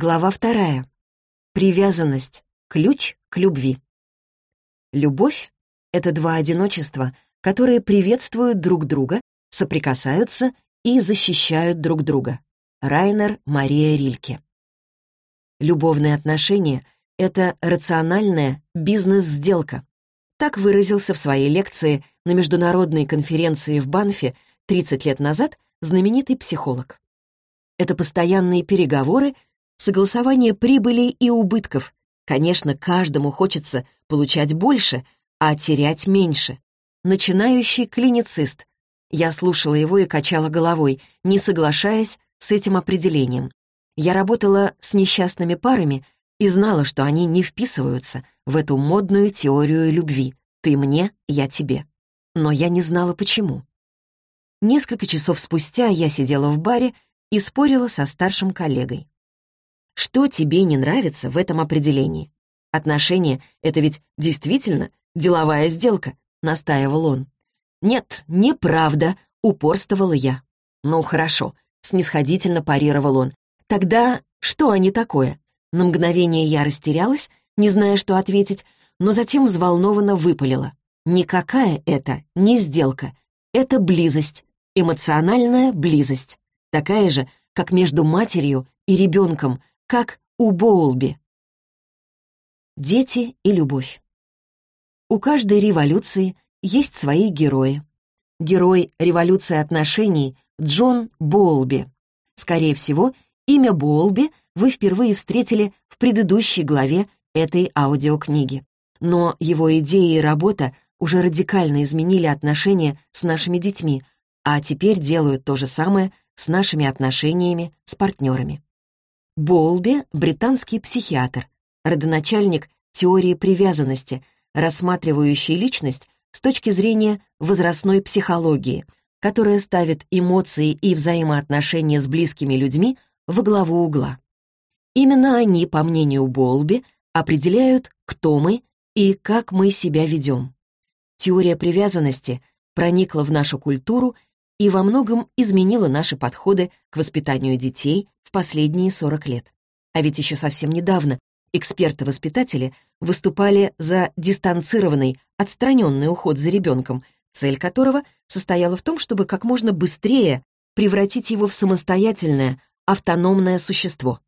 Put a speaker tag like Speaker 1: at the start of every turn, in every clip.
Speaker 1: Глава вторая. Привязанность. Ключ к любви. Любовь — это два одиночества, которые приветствуют друг друга, соприкасаются и защищают друг друга. Райнер Мария Рильке. Любовные отношения — это рациональная бизнес-сделка. Так выразился в своей лекции на международной конференции в Банфе 30 лет назад знаменитый психолог. Это постоянные переговоры, согласование прибыли и убытков. Конечно, каждому хочется получать больше, а терять меньше. Начинающий клиницист. Я слушала его и качала головой, не соглашаясь с этим определением. Я работала с несчастными парами и знала, что они не вписываются в эту модную теорию любви. Ты мне, я тебе. Но я не знала, почему. Несколько часов спустя я сидела в баре и спорила со старшим коллегой. Что тебе не нравится в этом определении? Отношения — это ведь действительно деловая сделка, настаивал он. Нет, неправда, упорствовала я. Ну, хорошо, снисходительно парировал он. Тогда что они такое? На мгновение я растерялась, не зная, что ответить, но затем взволнованно выпалила. Никакая это не сделка. Это близость, эмоциональная близость такая же, как между матерью и ребенком, как у Боулби. Дети и любовь. У каждой революции есть свои герои. Герой революции отношений Джон Боулби. Скорее всего, имя Боулби вы впервые встретили в предыдущей главе этой аудиокниги. Но его идеи и работа уже радикально изменили отношения с нашими детьми, а теперь делают то же самое с нашими отношениями с партнерами. Болби — британский психиатр, родоначальник теории привязанности, рассматривающий личность с точки зрения возрастной психологии, которая ставит эмоции и взаимоотношения с близкими людьми во главу угла. Именно они, по мнению Болби, определяют, кто мы и как мы себя ведем. Теория привязанности проникла в нашу культуру и во многом изменила наши подходы к воспитанию детей в последние 40 лет. А ведь еще совсем недавно эксперты-воспитатели выступали за дистанцированный, отстраненный уход за ребенком, цель которого состояла в том, чтобы как можно быстрее превратить его в самостоятельное, автономное существо.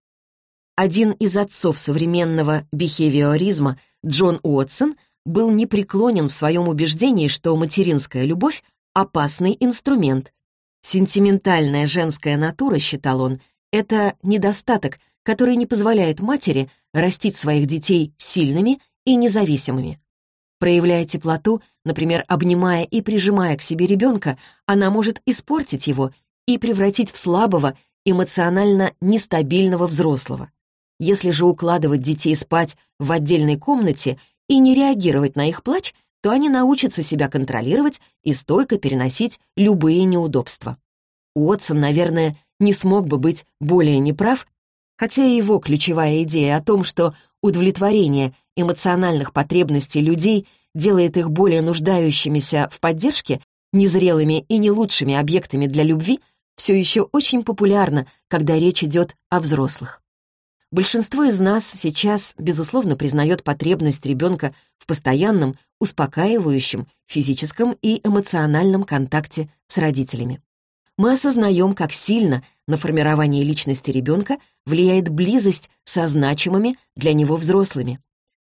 Speaker 1: Один из отцов современного бихевиоризма, Джон Уотсон, был непреклонен в своем убеждении, что материнская любовь опасный инструмент. Сентиментальная женская натура, считал он, это недостаток, который не позволяет матери растить своих детей сильными и независимыми. Проявляя теплоту, например, обнимая и прижимая к себе ребенка, она может испортить его и превратить в слабого, эмоционально нестабильного взрослого. Если же укладывать детей спать в отдельной комнате и не реагировать на их плач, то они научатся себя контролировать и стойко переносить любые неудобства. Уотсон, наверное, не смог бы быть более неправ, хотя и его ключевая идея о том, что удовлетворение эмоциональных потребностей людей делает их более нуждающимися в поддержке, незрелыми и не лучшими объектами для любви, все еще очень популярна, когда речь идет о взрослых. Большинство из нас сейчас, безусловно, признает потребность ребенка в постоянном, успокаивающем физическом и эмоциональном контакте с родителями. Мы осознаем, как сильно на формирование личности ребенка влияет близость со значимыми для него взрослыми.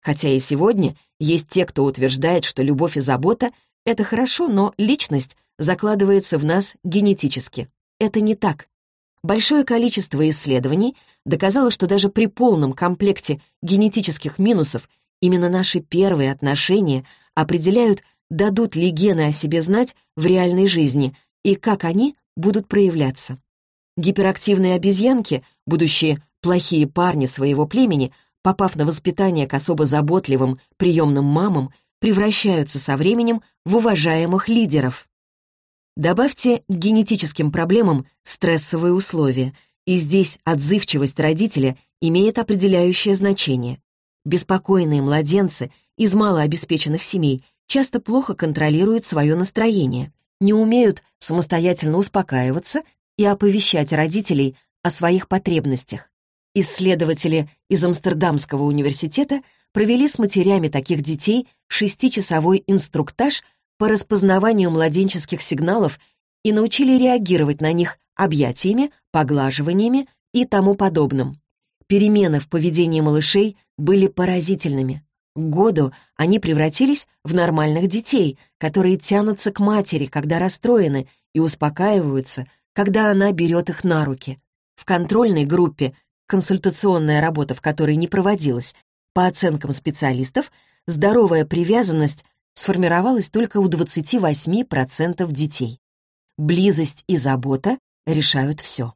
Speaker 1: Хотя и сегодня есть те, кто утверждает, что любовь и забота — это хорошо, но личность закладывается в нас генетически. Это не так. Большое количество исследований доказало, что даже при полном комплекте генетических минусов именно наши первые отношения определяют, дадут ли гены о себе знать в реальной жизни и как они будут проявляться. Гиперактивные обезьянки, будущие плохие парни своего племени, попав на воспитание к особо заботливым, приемным мамам, превращаются со временем в уважаемых лидеров. Добавьте к генетическим проблемам стрессовые условия, и здесь отзывчивость родителя имеет определяющее значение. Беспокойные младенцы из малообеспеченных семей часто плохо контролируют свое настроение, не умеют самостоятельно успокаиваться и оповещать родителей о своих потребностях. Исследователи из Амстердамского университета провели с матерями таких детей шестичасовой инструктаж по распознаванию младенческих сигналов и научили реагировать на них объятиями, поглаживаниями и тому подобным. Перемены в поведении малышей были поразительными. К году они превратились в нормальных детей, которые тянутся к матери, когда расстроены, и успокаиваются, когда она берет их на руки. В контрольной группе, консультационная работа в которой не проводилась, по оценкам специалистов, здоровая привязанность сформировалась только у 28% детей. Близость и забота решают все.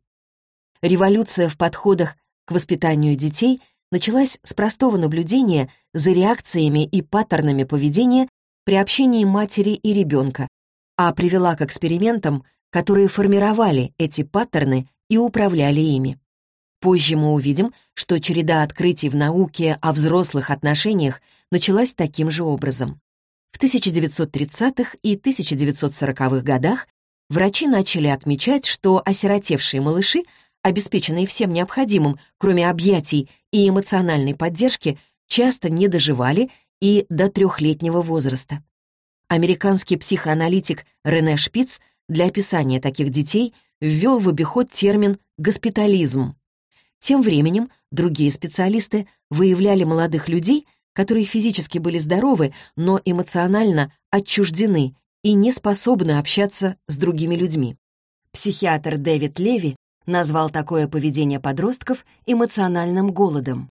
Speaker 1: Революция в подходах к воспитанию детей началась с простого наблюдения за реакциями и паттернами поведения при общении матери и ребенка, а привела к экспериментам, которые формировали эти паттерны и управляли ими. Позже мы увидим, что череда открытий в науке о взрослых отношениях началась таким же образом. В 1930-х и 1940-х годах врачи начали отмечать, что осиротевшие малыши, обеспеченные всем необходимым, кроме объятий и эмоциональной поддержки, часто не доживали и до трехлетнего возраста. Американский психоаналитик Рене Шпиц для описания таких детей ввел в обиход термин «госпитализм». Тем временем другие специалисты выявляли молодых людей, которые физически были здоровы, но эмоционально отчуждены и не способны общаться с другими людьми. Психиатр Дэвид Леви назвал такое поведение подростков эмоциональным голодом.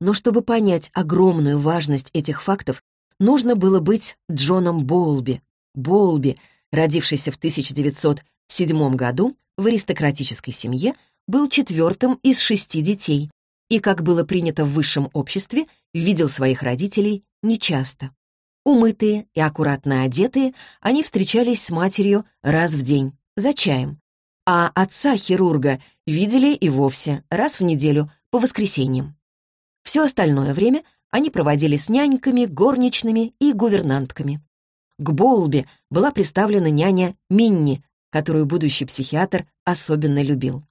Speaker 1: Но чтобы понять огромную важность этих фактов, нужно было быть Джоном Боулби. Боулби, родившийся в 1907 году в аристократической семье, был четвертым из шести детей и, как было принято в высшем обществе, видел своих родителей нечасто. Умытые и аккуратно одетые, они встречались с матерью раз в день, за чаем. А отца-хирурга видели и вовсе раз в неделю, по воскресеньям. Все остальное время они проводили с няньками, горничными и гувернантками. К Боулби была представлена няня Минни, которую будущий психиатр особенно любил.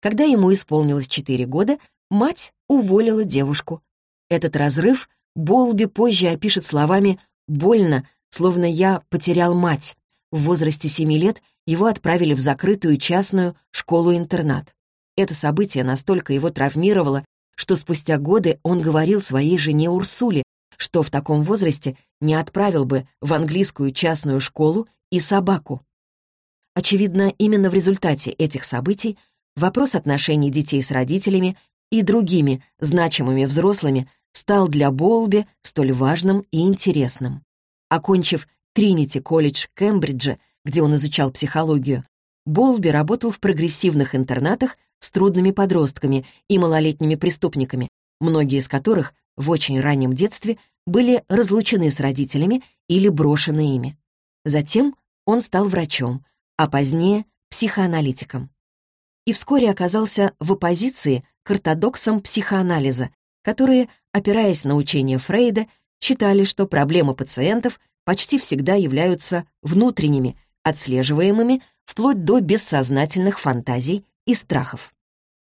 Speaker 1: Когда ему исполнилось 4 года, мать уволила девушку. Этот разрыв Болби позже опишет словами «больно», словно я потерял мать. В возрасте 7 лет его отправили в закрытую частную школу-интернат. Это событие настолько его травмировало, что спустя годы он говорил своей жене Урсуле, что в таком возрасте не отправил бы в английскую частную школу и собаку. Очевидно, именно в результате этих событий вопрос отношений детей с родителями и другими значимыми взрослыми стал для Болби столь важным и интересным. Окончив Тринити колледж Кембриджа, где он изучал психологию, Болби работал в прогрессивных интернатах с трудными подростками и малолетними преступниками, многие из которых в очень раннем детстве были разлучены с родителями или брошены ими. Затем он стал врачом, а позднее — психоаналитиком и вскоре оказался в оппозиции к ортодоксам психоанализа, которые, опираясь на учение Фрейда, считали, что проблемы пациентов почти всегда являются внутренними, отслеживаемыми вплоть до бессознательных фантазий и страхов.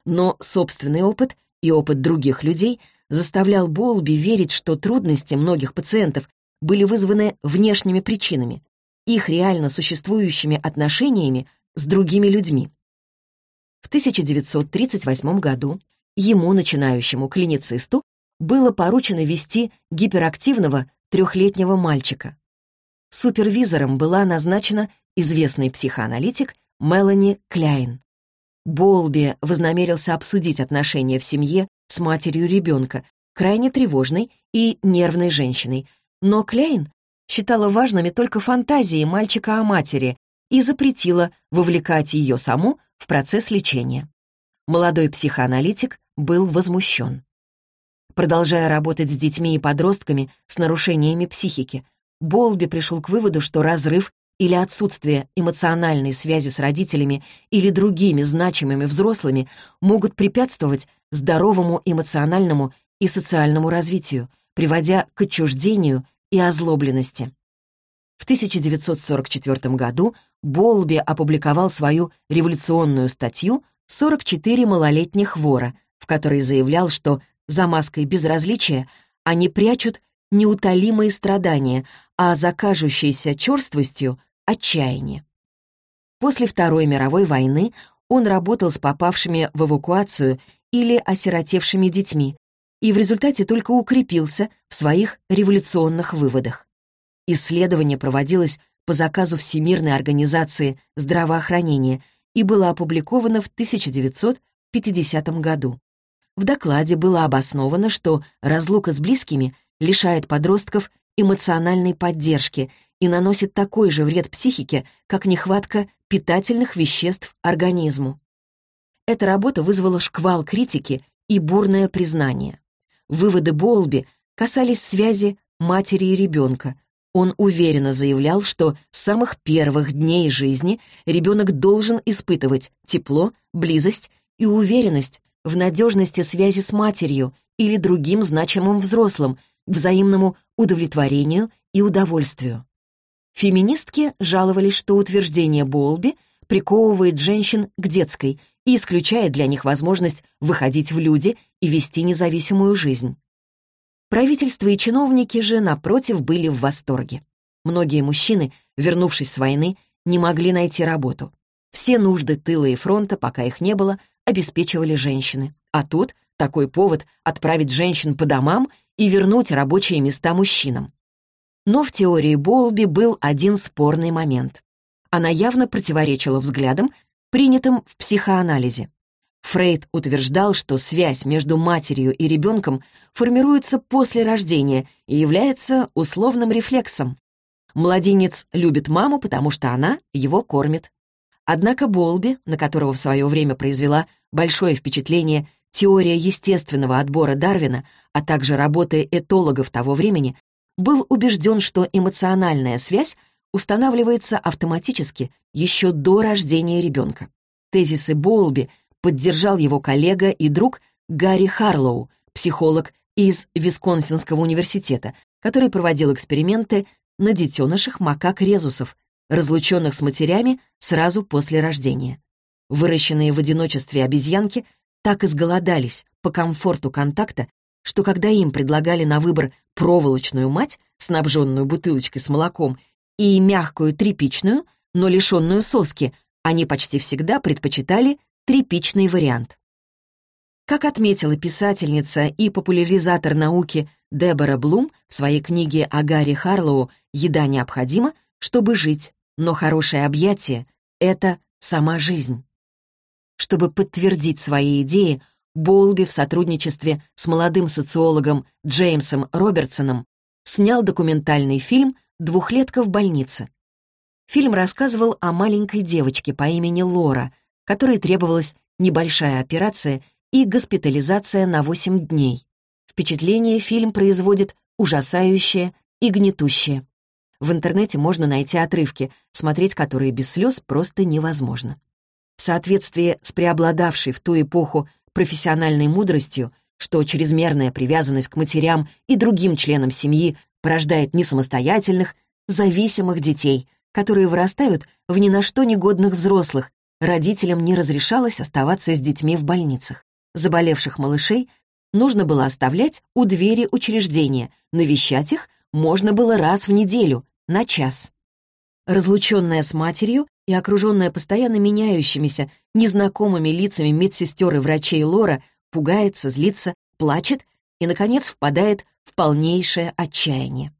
Speaker 1: Но собственный опыт и опыт других людей заставлял Болби верить, что трудности многих пациентов были вызваны внешними причинами, их реально существующими отношениями с другими людьми. В 1938 году ему, начинающему клиницисту, было поручено вести гиперактивного трехлетнего мальчика. Супервизором была назначена известный психоаналитик Мелани Кляйн. Болби вознамерился обсудить отношения в семье с матерью ребенка, крайне тревожной и нервной женщиной, но Кляйн считала важными только фантазии мальчика о матери и запретила вовлекать ее саму в процесс лечения. Молодой психоаналитик был возмущен. Продолжая работать с детьми и подростками с нарушениями психики, Болби пришел к выводу, что разрыв или отсутствие эмоциональной связи с родителями или другими значимыми взрослыми могут препятствовать здоровому эмоциональному и социальному развитию, приводя к отчуждению и озлобленности. В 1944 году Болби опубликовал свою революционную статью «44 малолетних вора», в которой заявлял, что за маской безразличия они прячут неутолимые страдания, а за кажущейся черствостью — отчаяние. После Второй мировой войны он работал с попавшими в эвакуацию или осиротевшими детьми и в результате только укрепился в своих революционных выводах. Исследование проводилось по заказу Всемирной организации здравоохранения и было опубликовано в 1950 году. В докладе было обосновано, что разлука с близкими лишает подростков эмоциональной поддержки и наносит такой же вред психике, как нехватка питательных веществ организму. Эта работа вызвала шквал критики и бурное признание. Выводы Болби касались связи матери и ребенка. Он уверенно заявлял, что с самых первых дней жизни ребенок должен испытывать тепло, близость и уверенность в надежности связи с матерью или другим значимым взрослым, взаимному удовлетворению и удовольствию. Феминистки жаловались, что утверждение Болби приковывает женщин к детской и исключает для них возможность выходить в люди и вести независимую жизнь. Правительство и чиновники же, напротив, были в восторге. Многие мужчины, вернувшись с войны, не могли найти работу. Все нужды тыла и фронта, пока их не было, обеспечивали женщины. А тут такой повод отправить женщин по домам и вернуть рабочие места мужчинам. Но в теории Болби был один спорный момент. Она явно противоречила взглядам, принятым в психоанализе. Фрейд утверждал, что связь между матерью и ребенком формируется после рождения и является условным рефлексом. Младенец любит маму, потому что она его кормит. Однако Болби, на которого в свое время произвела большое впечатление теория естественного отбора Дарвина, а также работы этологов того времени, был убежден, что эмоциональная связь устанавливается автоматически еще до рождения ребенка. Тезисы Болби поддержал его коллега и друг Гарри Харлоу, психолог из Висконсинского университета, который проводил эксперименты на детенышах макак-резусов, разлученных с матерями сразу после рождения. Выращенные в одиночестве обезьянки так изголодались по комфорту контакта, что когда им предлагали на выбор проволочную мать, снабженную бутылочкой с молоком, и мягкую тряпичную, но лишенную соски, они почти всегда предпочитали тряпичный вариант. Как отметила писательница и популяризатор науки Дебора Блум в своей книге о Гарри Харлоу «Еда необходима, чтобы жить, но хорошее объятие — это сама жизнь». Чтобы подтвердить свои идеи, Болби в сотрудничестве с молодым социологом Джеймсом Робертсоном снял документальный фильм «Двухлетка в больнице». Фильм рассказывал о маленькой девочке по имени Лора, которой требовалась небольшая операция и госпитализация на 8 дней. Впечатление фильм производит ужасающее и гнетущее. В интернете можно найти отрывки, смотреть которые без слез просто невозможно. В соответствии с преобладавшей в ту эпоху профессиональной мудростью, что чрезмерная привязанность к матерям и другим членам семьи порождает несамостоятельных, зависимых детей, которые вырастают в ни на что негодных взрослых, родителям не разрешалось оставаться с детьми в больницах. Заболевших малышей нужно было оставлять у двери учреждения, навещать их можно было раз в неделю, на час. Разлученная с матерью и окруженная постоянно меняющимися, незнакомыми лицами медсестер и врачей Лора пугается, злится, плачет и, наконец, впадает в полнейшее отчаяние.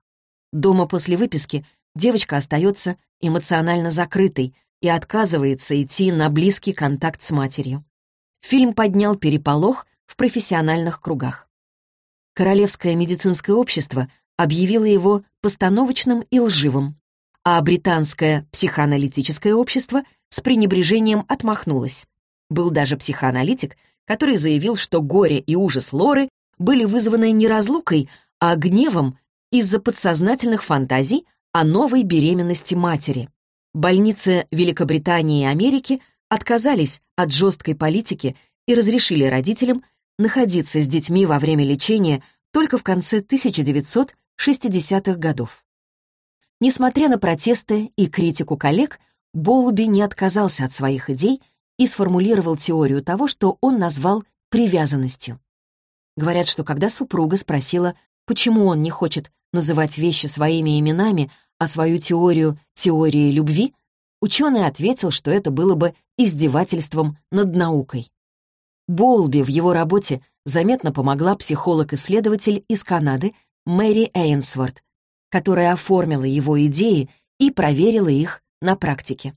Speaker 1: Дома после выписки девочка остается эмоционально закрытой и отказывается идти на близкий контакт с матерью. Фильм поднял переполох в профессиональных кругах. Королевское медицинское общество объявило его постановочным и лживым а британское психоаналитическое общество с пренебрежением отмахнулось. Был даже психоаналитик, который заявил, что горе и ужас Лоры были вызваны не разлукой, а гневом из-за подсознательных фантазий о новой беременности матери. Больницы Великобритании и Америки отказались от жесткой политики и разрешили родителям находиться с детьми во время лечения только в конце 1960-х годов. Несмотря на протесты и критику коллег, Болби не отказался от своих идей и сформулировал теорию того, что он назвал привязанностью. Говорят, что когда супруга спросила, почему он не хочет называть вещи своими именами, а свою теорию теорией любви, ученый ответил, что это было бы издевательством над наукой. Болби в его работе заметно помогла психолог-исследователь из Канады Мэри Эйнсворт, которая оформила его идеи и проверила их на практике.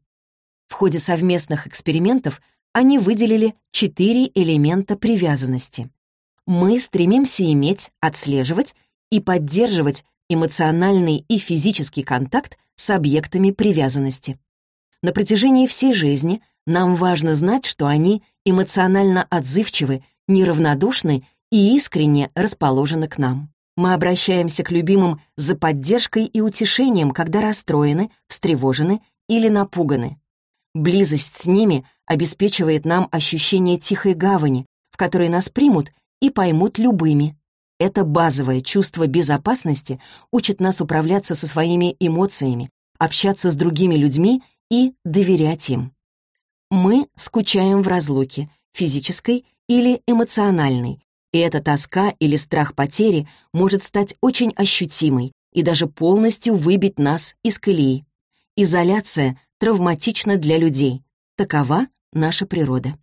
Speaker 1: В ходе совместных экспериментов они выделили четыре элемента привязанности. Мы стремимся иметь, отслеживать и поддерживать эмоциональный и физический контакт с объектами привязанности. На протяжении всей жизни нам важно знать, что они эмоционально отзывчивы, неравнодушны и искренне расположены к нам. Мы обращаемся к любимым за поддержкой и утешением, когда расстроены, встревожены или напуганы. Близость с ними обеспечивает нам ощущение тихой гавани, в которой нас примут и поймут любыми. Это базовое чувство безопасности учит нас управляться со своими эмоциями, общаться с другими людьми и доверять им. Мы скучаем в разлуке, физической или эмоциональной, и эта тоска или страх потери может стать очень ощутимой и даже полностью выбить нас из колеи. Изоляция травматична для людей. Такова наша природа.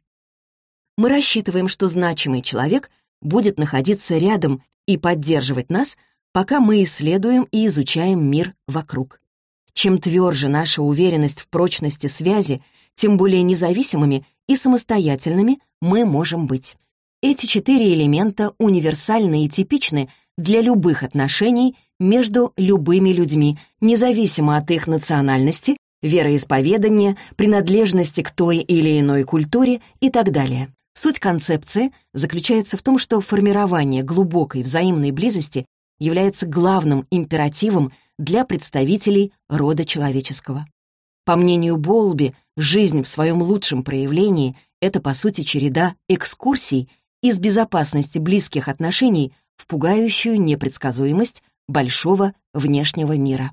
Speaker 1: Мы рассчитываем, что значимый человек будет находиться рядом и поддерживать нас, пока мы исследуем и изучаем мир вокруг. Чем тверже наша уверенность в прочности связи, тем более независимыми и самостоятельными мы можем быть. Эти четыре элемента универсальны и типичны для любых отношений между любыми людьми, независимо от их национальности, вероисповедания, принадлежности к той или иной культуре и так далее. Суть концепции заключается в том, что формирование глубокой взаимной близости является главным императивом для представителей рода человеческого. По мнению Болби, жизнь в своем лучшем проявлении — это, по сути, череда экскурсий из безопасности близких отношений в пугающую непредсказуемость большого внешнего мира.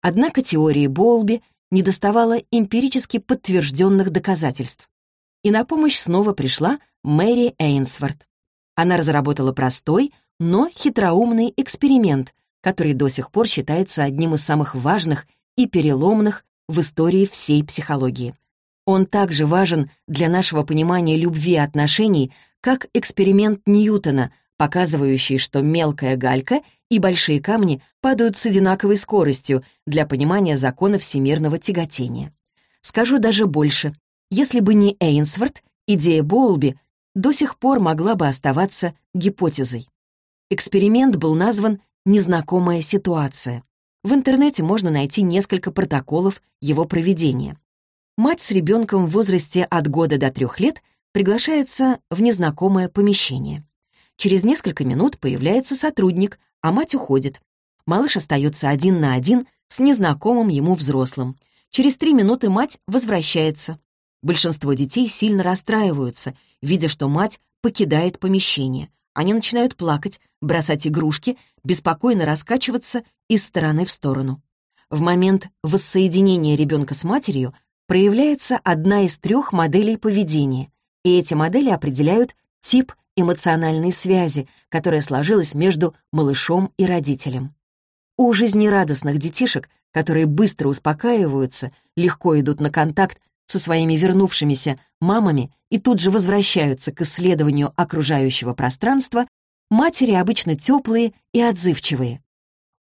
Speaker 1: Однако теории Болби недоставало эмпирически подтвержденных доказательств. И на помощь снова пришла Мэри Эйнсворт. Она разработала простой, но хитроумный эксперимент, который до сих пор считается одним из самых важных и переломных в истории всей психологии. Он также важен для нашего понимания любви и отношений, как эксперимент Ньютона, показывающий, что мелкая галька и большие камни падают с одинаковой скоростью для понимания закона всемирного тяготения. Скажу даже больше. Если бы не Эйнсворт, идея Боулби до сих пор могла бы оставаться гипотезой. Эксперимент был назван «незнакомая ситуация». В интернете можно найти несколько протоколов его проведения. Мать с ребенком в возрасте от года до трех лет приглашается в незнакомое помещение. Через несколько минут появляется сотрудник, а мать уходит. Малыш остается один на один с незнакомым ему взрослым. Через три минуты мать возвращается. Большинство детей сильно расстраиваются, видя, что мать покидает помещение. Они начинают плакать, бросать игрушки, беспокойно раскачиваться из стороны в сторону. В момент воссоединения ребенка с матерью проявляется одна из трех моделей поведения и эти модели определяют тип эмоциональной связи, которая сложилась между малышом и родителем. У жизнерадостных детишек, которые быстро успокаиваются, легко идут на контакт со своими вернувшимися мамами и тут же возвращаются к исследованию окружающего пространства, матери обычно теплые и отзывчивые.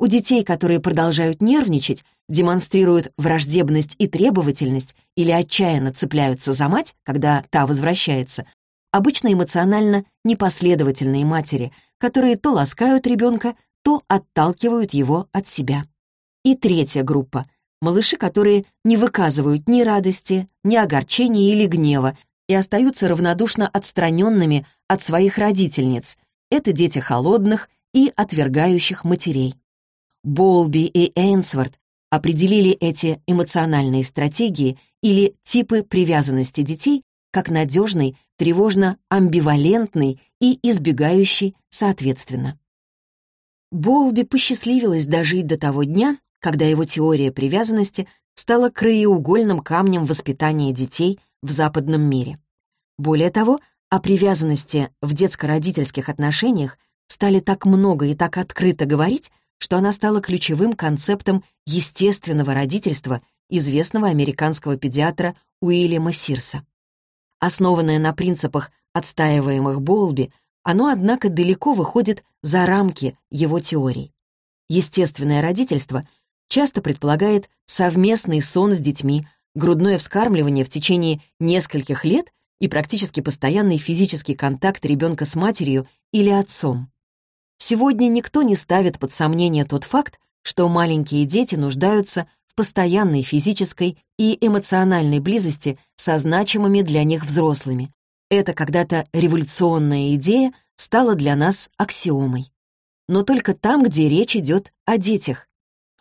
Speaker 1: У детей, которые продолжают нервничать, демонстрируют враждебность и требовательность или отчаянно цепляются за мать, когда та возвращается, обычно эмоционально непоследовательные матери, которые то ласкают ребенка, то отталкивают его от себя. И третья группа — малыши, которые не выказывают ни радости, ни огорчения или гнева и остаются равнодушно отстраненными от своих родительниц. Это дети холодных и отвергающих матерей. Болби и Эйнсворт определили эти эмоциональные стратегии или типы привязанности детей как надежный, тревожно-амбивалентный и избегающий соответственно. Болби посчастливилось дожить до того дня, когда его теория привязанности стала краеугольным камнем воспитания детей в западном мире. Более того, О привязанности в детско-родительских отношениях стали так много и так открыто говорить, что она стала ключевым концептом естественного родительства известного американского педиатра Уильяма Сирса. Основанное на принципах, отстаиваемых Болби, оно, однако, далеко выходит за рамки его теорий. Естественное родительство часто предполагает совместный сон с детьми, грудное вскармливание в течение нескольких лет и практически постоянный физический контакт ребенка с матерью или отцом. Сегодня никто не ставит под сомнение тот факт, что маленькие дети нуждаются в постоянной физической и эмоциональной близости со значимыми для них взрослыми. Это когда-то революционная идея стала для нас аксиомой. Но только там, где речь идет о детях.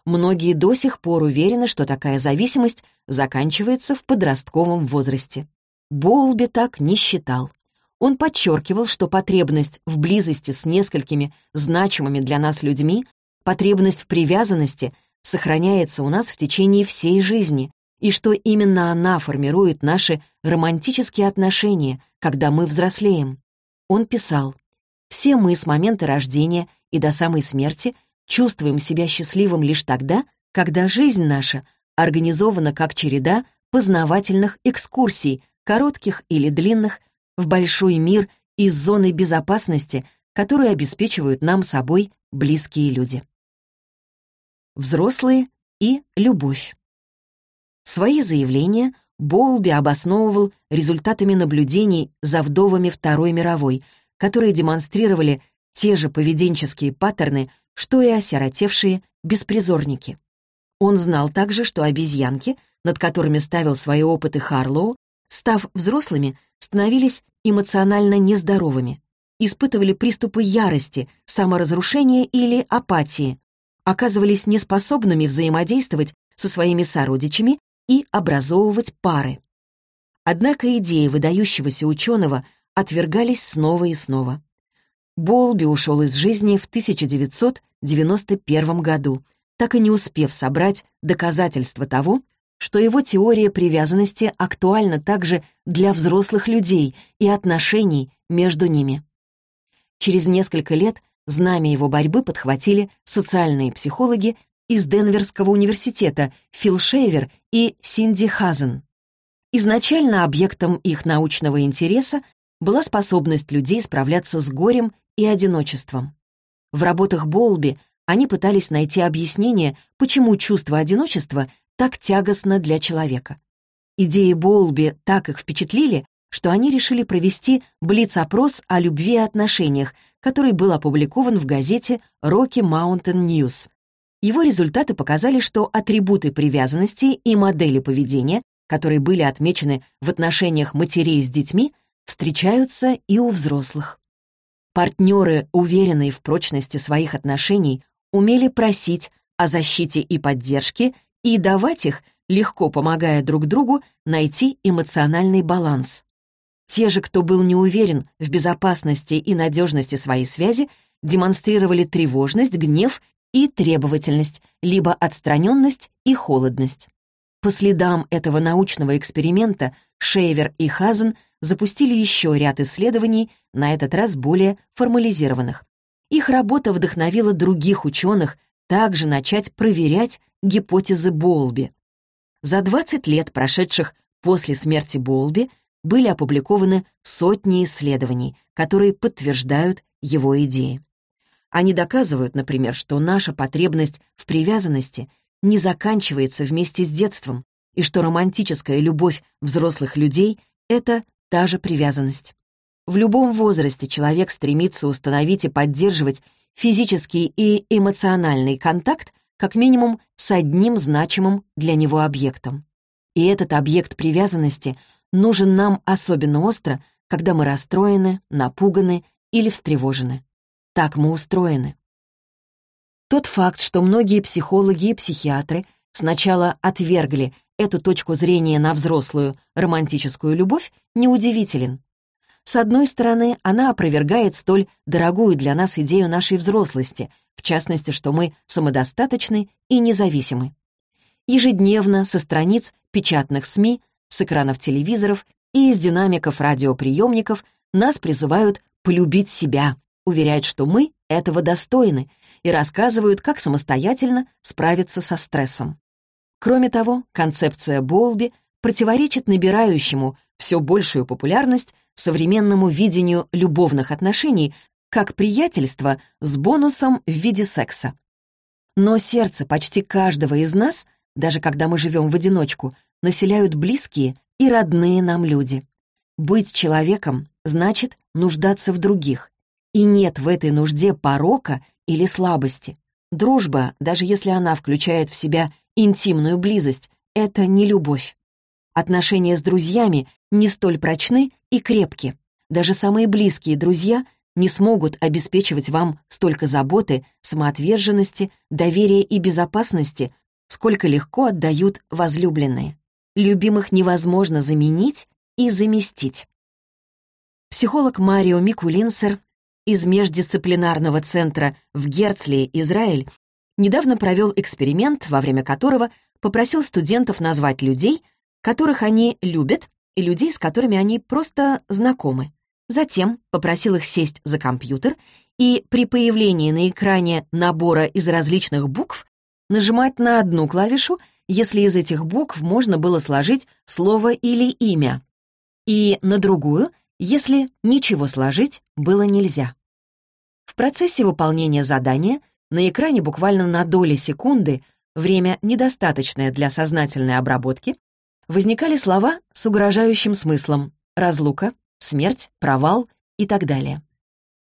Speaker 1: Многие до сих пор уверены, что такая зависимость заканчивается в подростковом возрасте. Болби так не считал. Он подчеркивал, что потребность в близости с несколькими значимыми для нас людьми, потребность в привязанности сохраняется у нас в течение всей жизни, и что именно она формирует наши романтические отношения, когда мы взрослеем. Он писал, «Все мы с момента рождения и до самой смерти чувствуем себя счастливым лишь тогда, когда жизнь наша организована как череда познавательных экскурсий коротких или длинных, в большой мир из зоны безопасности, которую обеспечивают нам собой близкие люди. Взрослые и любовь. Свои заявления Болби обосновывал результатами наблюдений за вдовами Второй мировой, которые демонстрировали те же поведенческие паттерны, что и осиротевшие беспризорники. Он знал также, что обезьянки, над которыми ставил свои опыты Харлоу, став взрослыми, становились эмоционально нездоровыми, испытывали приступы ярости, саморазрушения или апатии, оказывались неспособными взаимодействовать со своими сородичами и образовывать пары. Однако идеи выдающегося ученого отвергались снова и снова. Болби ушел из жизни в 1991 году, так и не успев собрать доказательства того, что его теория привязанности актуальна также для взрослых людей и отношений между ними. Через несколько лет знамя его борьбы подхватили социальные психологи из Денверского университета Фил Шейвер и Синди Хазен. Изначально объектом их научного интереса была способность людей справляться с горем и одиночеством. В работах Болби они пытались найти объяснение, почему чувство одиночества так тягостно для человека. Идеи Болби так их впечатлили, что они решили провести блиц-опрос о любви и отношениях, который был опубликован в газете Rocky Mountain News. Его результаты показали, что атрибуты привязанности и модели поведения, которые были отмечены в отношениях матерей с детьми, встречаются и у взрослых. Партнеры, уверенные в прочности своих отношений, умели просить о защите и поддержке и давать их, легко помогая друг другу найти эмоциональный баланс. Те же, кто был не уверен в безопасности и надежности своей связи, демонстрировали тревожность, гнев и требовательность, либо отстраненность и холодность. По следам этого научного эксперимента Шейвер и Хазен запустили еще ряд исследований, на этот раз более формализированных. Их работа вдохновила других ученых также начать проверять гипотезы Болби. За 20 лет, прошедших после смерти Болби, были опубликованы сотни исследований, которые подтверждают его идеи. Они доказывают, например, что наша потребность в привязанности не заканчивается вместе с детством, и что романтическая любовь взрослых людей — это та же привязанность. В любом возрасте человек стремится установить и поддерживать физический и эмоциональный контакт как минимум с одним значимым для него объектом. И этот объект привязанности нужен нам особенно остро, когда мы расстроены, напуганы или встревожены. Так мы устроены. Тот факт, что многие психологи и психиатры сначала отвергли эту точку зрения на взрослую романтическую любовь, неудивителен. С одной стороны, она опровергает столь дорогую для нас идею нашей взрослости, в частности, что мы самодостаточны и независимы. Ежедневно со страниц печатных СМИ, с экранов телевизоров и из динамиков радиоприемников нас призывают полюбить себя, уверяют, что мы этого достойны, и рассказывают, как самостоятельно справиться со стрессом. Кроме того, концепция Болби противоречит набирающему все большую популярность современному видению любовных отношений как приятельства с бонусом в виде секса. Но сердце почти каждого из нас, даже когда мы живем в одиночку, населяют близкие и родные нам люди. Быть человеком значит нуждаться в других, и нет в этой нужде порока или слабости. Дружба, даже если она включает в себя интимную близость, это не любовь. Отношения с друзьями не столь прочны и крепки. Даже самые близкие друзья не смогут обеспечивать вам столько заботы, самоотверженности, доверия и безопасности, сколько легко отдают возлюбленные. Любимых невозможно заменить и заместить. Психолог Марио Микулинсер из Междисциплинарного центра в Герцли, Израиль, недавно провел эксперимент, во время которого попросил студентов назвать людей, которых они любят, и людей, с которыми они просто знакомы. Затем попросил их сесть за компьютер и при появлении на экране набора из различных букв нажимать на одну клавишу, если из этих букв можно было сложить слово или имя, и на другую, если ничего сложить было нельзя. В процессе выполнения задания на экране буквально на доли секунды, время недостаточное для сознательной обработки, возникали слова с угрожающим смыслом «разлука», смерть, провал и так далее.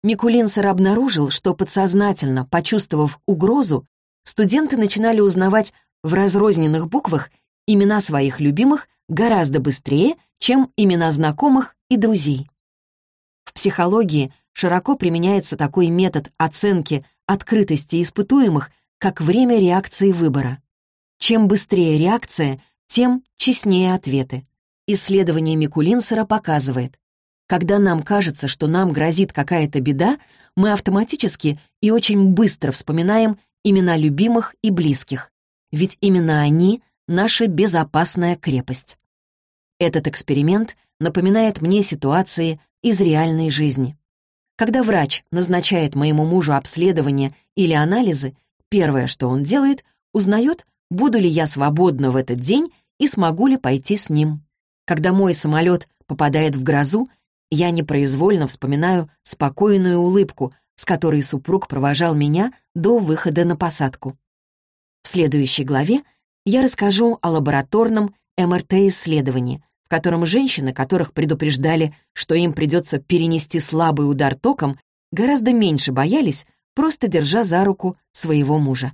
Speaker 1: Микулинсер обнаружил, что подсознательно, почувствовав угрозу, студенты начинали узнавать в разрозненных буквах имена своих любимых гораздо быстрее, чем имена знакомых и друзей. В психологии широко применяется такой метод оценки открытости испытуемых, как время реакции выбора. Чем быстрее реакция, тем честнее ответы. Исследование Микулинсера показывает, когда нам кажется, что нам грозит какая-то беда, мы автоматически и очень быстро вспоминаем имена любимых и близких, ведь именно они — наша безопасная крепость. Этот эксперимент напоминает мне ситуации из реальной жизни. Когда врач назначает моему мужу обследование или анализы, первое, что он делает, узнает, буду ли я свободна в этот день и смогу ли пойти с ним. Когда мой самолет попадает в грозу, я непроизвольно вспоминаю спокойную улыбку, с которой супруг провожал меня до выхода на посадку. В следующей главе я расскажу о лабораторном МРТ-исследовании, в котором женщины, которых предупреждали, что им придется перенести слабый удар током, гораздо меньше боялись, просто держа за руку своего мужа.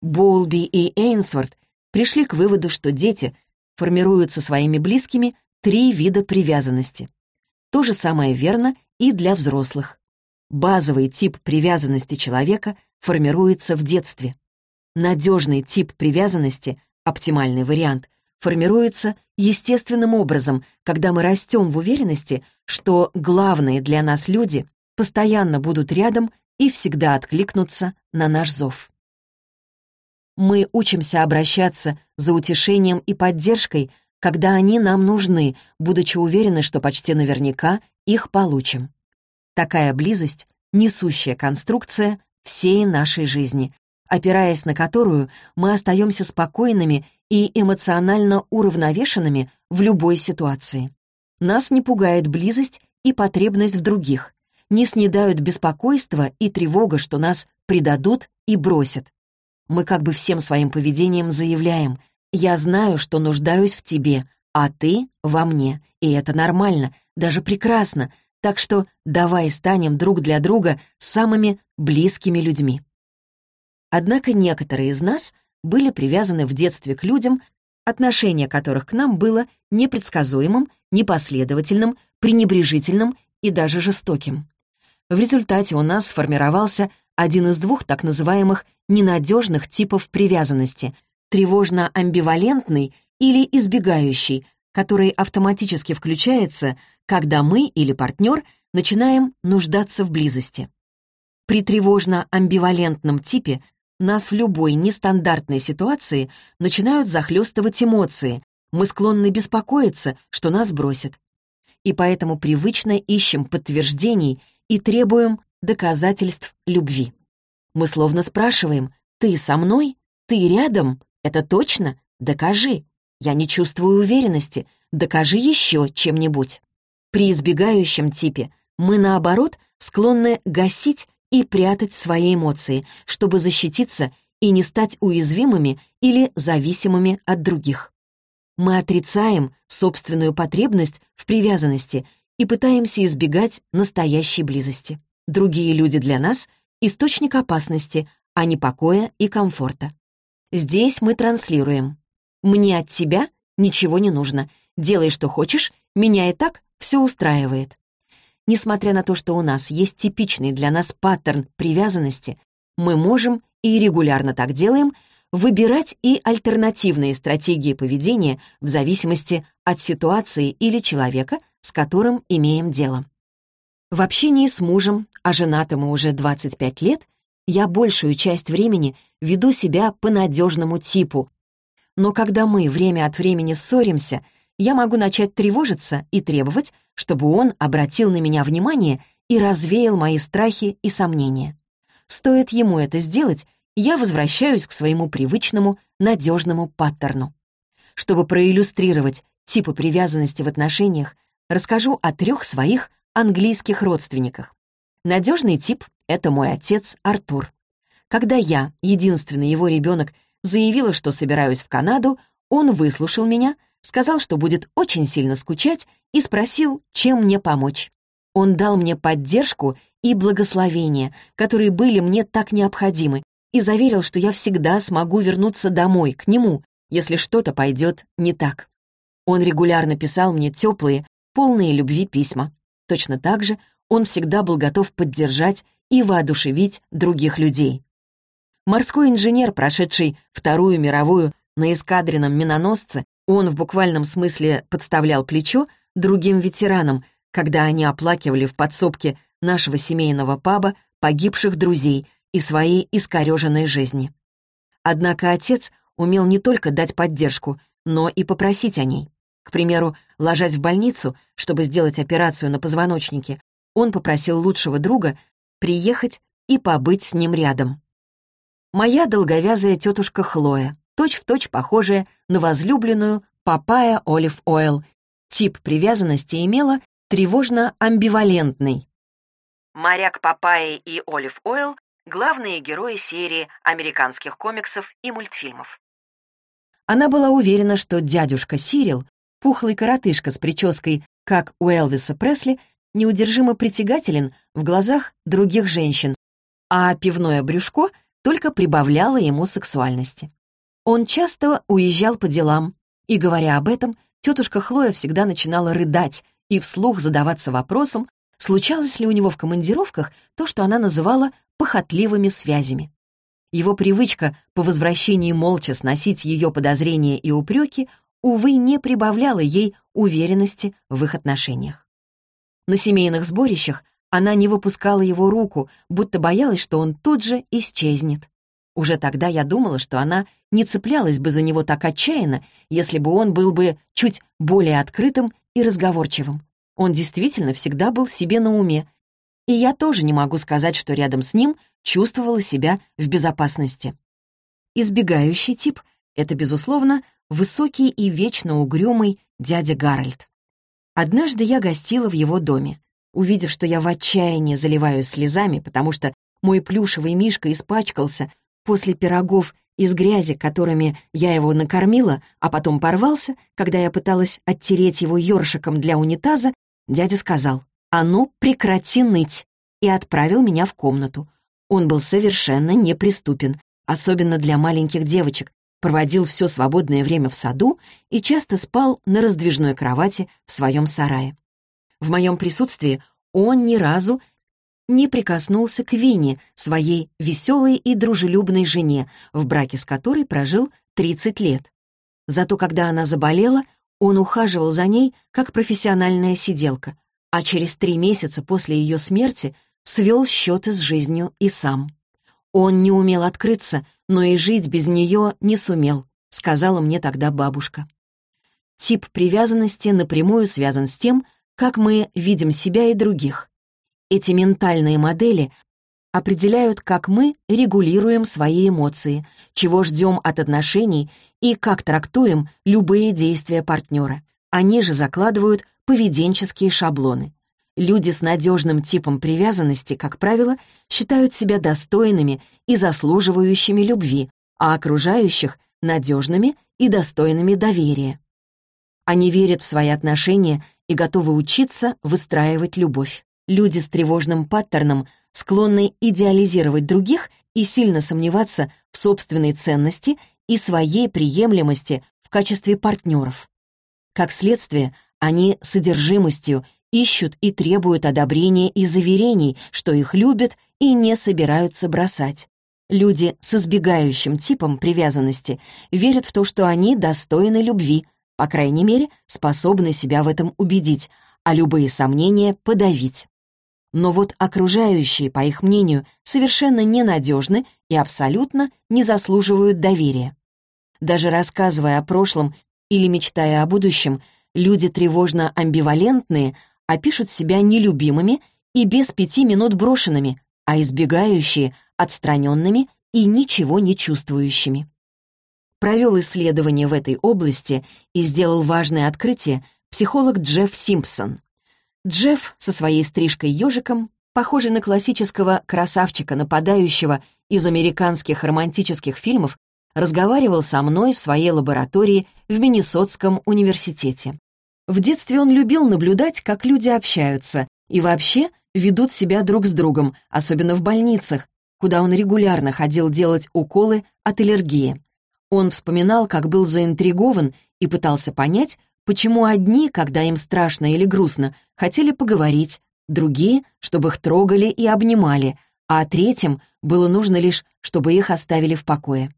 Speaker 1: Болби и Эйнсворт пришли к выводу, что дети формируют со своими близкими три вида привязанности. То же самое верно и для взрослых. Базовый тип привязанности человека формируется в детстве. Надежный тип привязанности, оптимальный вариант, формируется естественным образом, когда мы растем в уверенности, что главные для нас люди постоянно будут рядом и всегда откликнутся на наш зов. Мы учимся обращаться за утешением и поддержкой когда они нам нужны, будучи уверены, что почти наверняка их получим. Такая близость — несущая конструкция всей нашей жизни, опираясь на которую мы остаемся спокойными и эмоционально уравновешенными в любой ситуации. Нас не пугает близость и потребность в других, не снедают беспокойство и тревога, что нас предадут и бросят. Мы как бы всем своим поведением заявляем я знаю, что нуждаюсь в тебе, а ты во мне, и это нормально, даже прекрасно, так что давай станем друг для друга самыми близкими людьми. Однако некоторые из нас были привязаны в детстве к людям, отношение которых к нам было непредсказуемым, непоследовательным, пренебрежительным и даже жестоким. В результате у нас сформировался один из двух так называемых ненадежных типов привязанности — тревожно-амбивалентный или избегающий, который автоматически включается, когда мы или партнер начинаем нуждаться в близости. При тревожно-амбивалентном типе нас в любой нестандартной ситуации начинают захлестывать эмоции, мы склонны беспокоиться, что нас бросят. и поэтому привычно ищем подтверждений и требуем доказательств любви. Мы словно спрашиваем «Ты со мной? Ты рядом? Это точно? Докажи. Я не чувствую уверенности. Докажи еще чем-нибудь». При избегающем типе мы, наоборот, склонны гасить и прятать свои эмоции, чтобы защититься и не стать уязвимыми или зависимыми от других. Мы отрицаем собственную потребность в привязанности и пытаемся избегать настоящей близости. Другие люди для нас — источник опасности, а не покоя и комфорта. Здесь мы транслируем. «Мне от тебя ничего не нужно. Делай, что хочешь, меня и так все устраивает». Несмотря на то, что у нас есть типичный для нас паттерн привязанности, мы можем, и регулярно так делаем, выбирать и альтернативные стратегии поведения в зависимости от ситуации или человека, с которым имеем дело. В общении с мужем, а женатому уже 25 лет, я большую часть времени веду себя по надежному типу. Но когда мы время от времени ссоримся, я могу начать тревожиться и требовать, чтобы он обратил на меня внимание и развеял мои страхи и сомнения. Стоит ему это сделать, я возвращаюсь к своему привычному, надежному паттерну. Чтобы проиллюстрировать типы привязанности в отношениях, расскажу о трех своих английских родственниках. Надежный тип — это мой отец Артур. Когда я, единственный его ребенок, заявила, что собираюсь в Канаду, он выслушал меня, сказал, что будет очень сильно скучать и спросил, чем мне помочь. Он дал мне поддержку и благословение, которые были мне так необходимы, и заверил, что я всегда смогу вернуться домой, к нему, если что-то пойдет не так. Он регулярно писал мне теплые, полные любви письма. Точно так же он всегда был готов поддержать и воодушевить других людей. Морской инженер, прошедший Вторую мировую на эскадренном миноносце, он в буквальном смысле подставлял плечо другим ветеранам, когда они оплакивали в подсобке нашего семейного паба погибших друзей и своей искореженной жизни. Однако отец умел не только дать поддержку, но и попросить о ней. К примеру, ложась в больницу, чтобы сделать операцию на позвоночнике, он попросил лучшего друга приехать и побыть с ним рядом. Моя долговязая тетушка Хлоя, точь-в-точь похожая на возлюбленную Папая Олив Ойл, тип привязанности имела тревожно-амбивалентный. Моряк Папайи и Олив Ойл — главные герои серии американских комиксов и мультфильмов. Она была уверена, что дядюшка Сирил, пухлый коротышка с прической, как у Элвиса Пресли, неудержимо притягателен в глазах других женщин, а пивное брюшко только прибавляло ему сексуальности. Он часто уезжал по делам, и, говоря об этом, тетушка Хлоя всегда начинала рыдать и вслух задаваться вопросом, случалось ли у него в командировках то, что она называла похотливыми связями. Его привычка по возвращении молча сносить ее подозрения и упреки, увы, не прибавляла ей уверенности в их отношениях. На семейных сборищах она не выпускала его руку, будто боялась, что он тут же исчезнет. Уже тогда я думала, что она не цеплялась бы за него так отчаянно, если бы он был бы чуть более открытым и разговорчивым. Он действительно всегда был себе на уме, и я тоже не могу сказать, что рядом с ним чувствовала себя в безопасности. Избегающий тип — это, безусловно, высокий и вечно угрюмый дядя Гарольд. Однажды я гостила в его доме. Увидев, что я в отчаянии заливаюсь слезами, потому что мой плюшевый мишка испачкался после пирогов из грязи, которыми я его накормила, а потом порвался, когда я пыталась оттереть его ёршиком для унитаза, дядя сказал «А ну, прекрати ныть!» и отправил меня в комнату. Он был совершенно неприступен, особенно для маленьких девочек, проводил все свободное время в саду и часто спал на раздвижной кровати в своем сарае. В моем присутствии он ни разу не прикоснулся к Вине, своей веселой и дружелюбной жене, в браке с которой прожил 30 лет. Зато когда она заболела, он ухаживал за ней как профессиональная сиделка, а через три месяца после ее смерти свел счеты с жизнью и сам. Он не умел открыться, но и жить без нее не сумел, сказала мне тогда бабушка. Тип привязанности напрямую связан с тем, как мы видим себя и других. Эти ментальные модели определяют, как мы регулируем свои эмоции, чего ждем от отношений и как трактуем любые действия партнера. Они же закладывают поведенческие шаблоны. Люди с надежным типом привязанности, как правило, считают себя достойными и заслуживающими любви, а окружающих — надежными и достойными доверия. Они верят в свои отношения и готовы учиться выстраивать любовь. Люди с тревожным паттерном склонны идеализировать других и сильно сомневаться в собственной ценности и своей приемлемости в качестве партнеров. Как следствие, они содержимостью ищут и требуют одобрения и заверений, что их любят и не собираются бросать. Люди с избегающим типом привязанности верят в то, что они достойны любви, по крайней мере, способны себя в этом убедить, а любые сомнения подавить. Но вот окружающие, по их мнению, совершенно ненадежны и абсолютно не заслуживают доверия. Даже рассказывая о прошлом или мечтая о будущем, люди тревожно-амбивалентные опишут себя нелюбимыми и без пяти минут брошенными, а избегающие — отстраненными и ничего не чувствующими. Провел исследование в этой области и сделал важное открытие психолог Джефф Симпсон. Джефф со своей стрижкой-ежиком, похожий на классического красавчика-нападающего из американских романтических фильмов, разговаривал со мной в своей лаборатории в Миннесотском университете. В детстве он любил наблюдать, как люди общаются и вообще ведут себя друг с другом, особенно в больницах, куда он регулярно ходил делать уколы от аллергии. Он вспоминал, как был заинтригован и пытался понять, почему одни, когда им страшно или грустно, хотели поговорить, другие, чтобы их трогали и обнимали, а третьим было нужно лишь, чтобы их оставили в покое.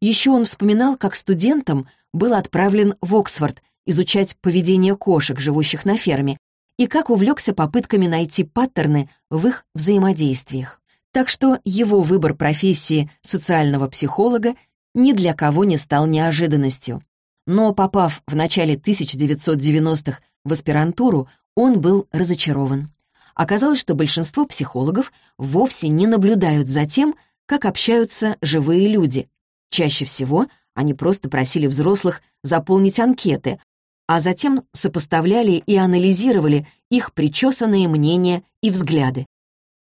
Speaker 1: Еще он вспоминал, как студентом был отправлен в Оксфорд изучать поведение кошек, живущих на ферме, и как увлекся попытками найти паттерны в их взаимодействиях. Так что его выбор профессии социального психолога ни для кого не стал неожиданностью. Но, попав в начале 1990-х в аспирантуру, он был разочарован. Оказалось, что большинство психологов вовсе не наблюдают за тем, как общаются живые люди. Чаще всего они просто просили взрослых заполнить анкеты, а затем сопоставляли и анализировали их причесанные мнения и взгляды.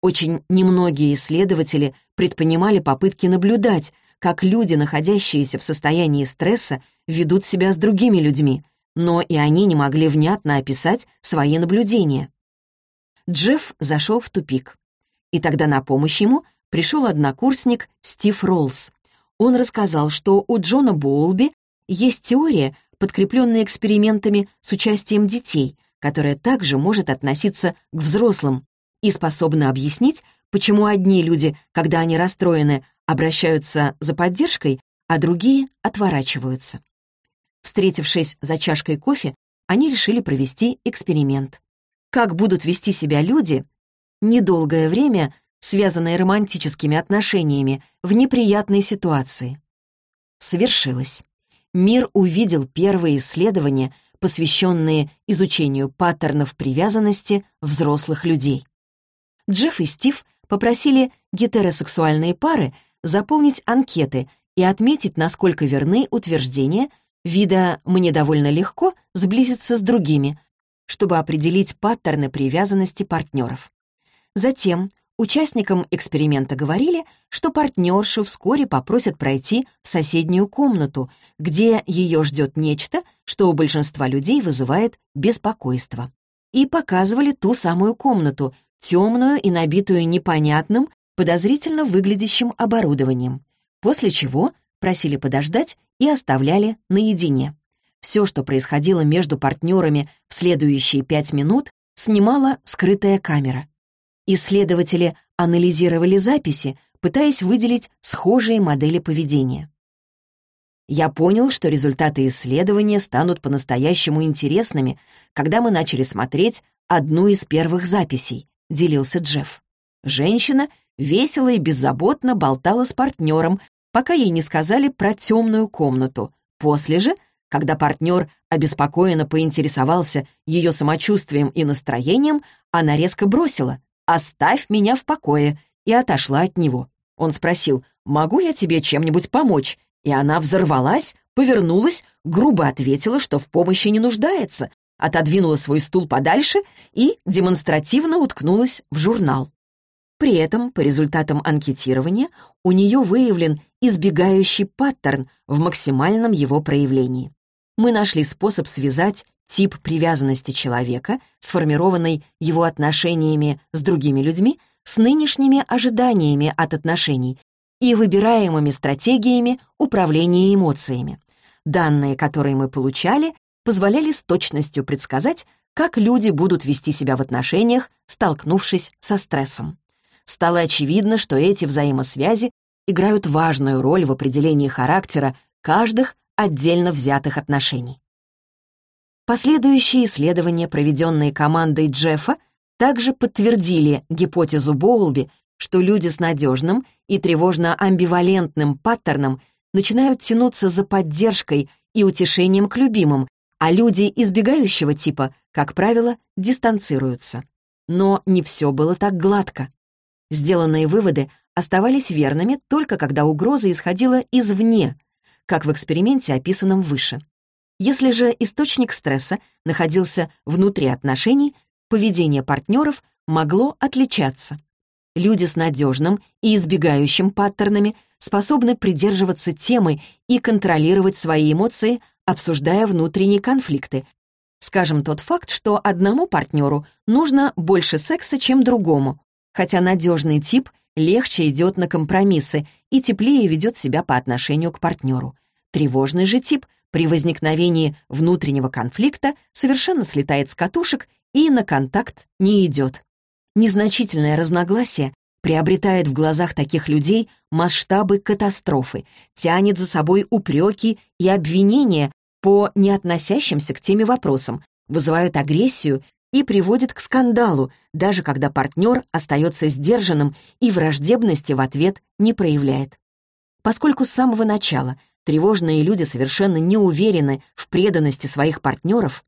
Speaker 1: Очень немногие исследователи предпринимали попытки наблюдать, как люди, находящиеся в состоянии стресса, ведут себя с другими людьми, но и они не могли внятно описать свои наблюдения. Джефф зашел в тупик. И тогда на помощь ему пришел однокурсник Стив Роллс. Он рассказал, что у Джона Боулби есть теория, подкрепленная экспериментами с участием детей, которая также может относиться к взрослым и способна объяснить, почему одни люди, когда они расстроены, обращаются за поддержкой, а другие отворачиваются. Встретившись за чашкой кофе, они решили провести эксперимент. Как будут вести себя люди, недолгое время, связанные романтическими отношениями, в неприятной ситуации. Свершилось. Мир увидел первые исследования, посвященные изучению паттернов привязанности взрослых людей. Джефф и Стив попросили гетеросексуальные пары заполнить анкеты и отметить, насколько верны утверждения вида «мне довольно легко сблизиться с другими», чтобы определить паттерны привязанности партнеров. Затем участникам эксперимента говорили, что партнершу вскоре попросят пройти в соседнюю комнату, где ее ждет нечто, что у большинства людей вызывает беспокойство. И показывали ту самую комнату, темную и набитую непонятным, подозрительно выглядящим оборудованием, после чего просили подождать и оставляли наедине. Все, что происходило между партнерами в следующие пять минут, снимала скрытая камера. Исследователи анализировали записи, пытаясь выделить схожие модели поведения. Я понял, что результаты исследования станут по-настоящему интересными, когда мы начали смотреть одну из первых записей, делился Джефф. Женщина весело и беззаботно болтала с партнером, пока ей не сказали про темную комнату. После же Когда партнер обеспокоенно поинтересовался ее самочувствием и настроением, она резко бросила «Оставь меня в покое» и отошла от него. Он спросил «Могу я тебе чем-нибудь помочь?» И она взорвалась, повернулась, грубо ответила, что в помощи не нуждается, отодвинула свой стул подальше и демонстративно уткнулась в журнал. При этом, по результатам анкетирования, у нее выявлен избегающий паттерн в максимальном его проявлении. Мы нашли способ связать тип привязанности человека, сформированный его отношениями с другими людьми, с нынешними ожиданиями от отношений и выбираемыми стратегиями управления эмоциями. Данные, которые мы получали, позволяли с точностью предсказать, как люди будут вести себя в отношениях, столкнувшись со стрессом стало очевидно, что эти взаимосвязи играют важную роль в определении характера каждых отдельно взятых отношений. Последующие исследования, проведенные командой Джеффа, также подтвердили гипотезу Боулби, что люди с надежным и тревожно-амбивалентным паттерном начинают тянуться за поддержкой и утешением к любимым, а люди избегающего типа, как правило, дистанцируются. Но не все было так гладко. Сделанные выводы оставались верными только когда угроза исходила извне, как в эксперименте, описанном выше. Если же источник стресса находился внутри отношений, поведение партнеров могло отличаться. Люди с надежным и избегающим паттернами способны придерживаться темы и контролировать свои эмоции, обсуждая внутренние конфликты. Скажем, тот факт, что одному партнеру нужно больше секса, чем другому, хотя надежный тип легче идет на компромиссы и теплее ведет себя по отношению к партнеру. Тревожный же тип при возникновении внутреннего конфликта совершенно слетает с катушек и на контакт не идет. Незначительное разногласие приобретает в глазах таких людей масштабы катастрофы, тянет за собой упреки и обвинения по не относящимся к теме вопросам, вызывают агрессию и приводит к скандалу, даже когда партнер остается сдержанным и враждебности в ответ не проявляет. Поскольку с самого начала тревожные люди совершенно не уверены в преданности своих партнеров,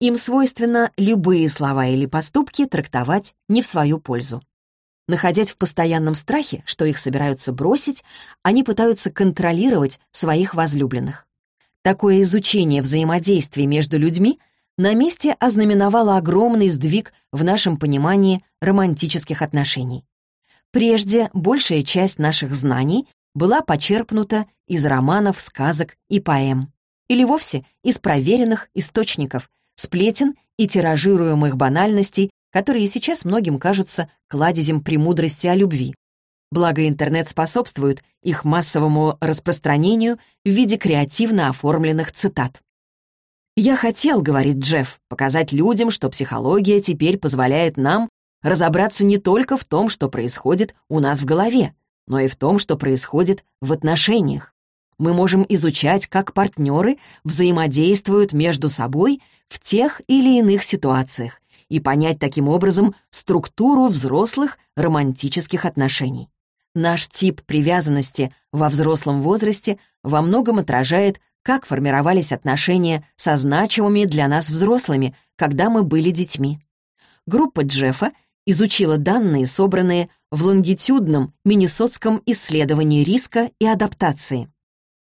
Speaker 1: им свойственно любые слова или поступки трактовать не в свою пользу. Находясь в постоянном страхе, что их собираются бросить, они пытаются контролировать своих возлюбленных. Такое изучение взаимодействия между людьми на месте ознаменовало огромный сдвиг в нашем понимании романтических отношений. Прежде большая часть наших знаний была почерпнута из романов, сказок и поэм, или вовсе из проверенных источников, сплетен и тиражируемых банальностей, которые сейчас многим кажутся кладезем премудрости о любви. Благо интернет способствует их массовому распространению в виде креативно оформленных цитат. «Я хотел, — говорит Джефф, — показать людям, что психология теперь позволяет нам разобраться не только в том, что происходит у нас в голове, но и в том, что происходит в отношениях. Мы можем изучать, как партнеры взаимодействуют между собой в тех или иных ситуациях и понять таким образом структуру взрослых романтических отношений. Наш тип привязанности во взрослом возрасте во многом отражает как формировались отношения со значимыми для нас взрослыми, когда мы были детьми. Группа Джеффа изучила данные, собранные в лонгитюдном Миннесотском исследовании риска и адаптации.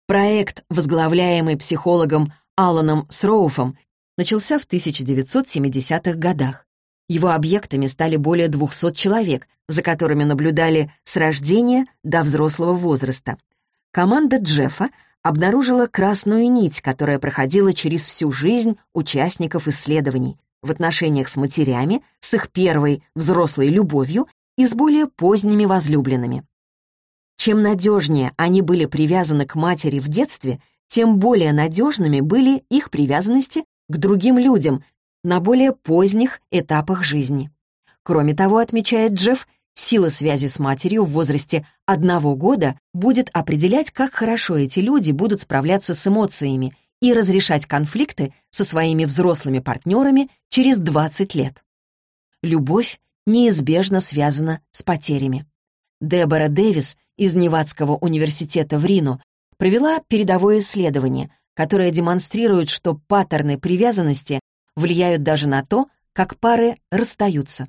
Speaker 1: Проект, возглавляемый психологом Аланом Сроуфом, начался в 1970-х годах. Его объектами стали более 200 человек, за которыми наблюдали с рождения до взрослого возраста. Команда Джеффа обнаружила красную нить, которая проходила через всю жизнь участников исследований в отношениях с матерями, с их первой взрослой любовью и с более поздними возлюбленными. Чем надежнее они были привязаны к матери в детстве, тем более надежными были их привязанности к другим людям на более поздних этапах жизни. Кроме того, отмечает Джефф, Сила связи с матерью в возрасте одного года будет определять, как хорошо эти люди будут справляться с эмоциями и разрешать конфликты со своими взрослыми партнерами через 20 лет. Любовь неизбежно связана с потерями. Дебора Дэвис из Невадского университета в Рино провела передовое исследование, которая демонстрирует, что паттерны привязанности влияют даже на то, как пары расстаются.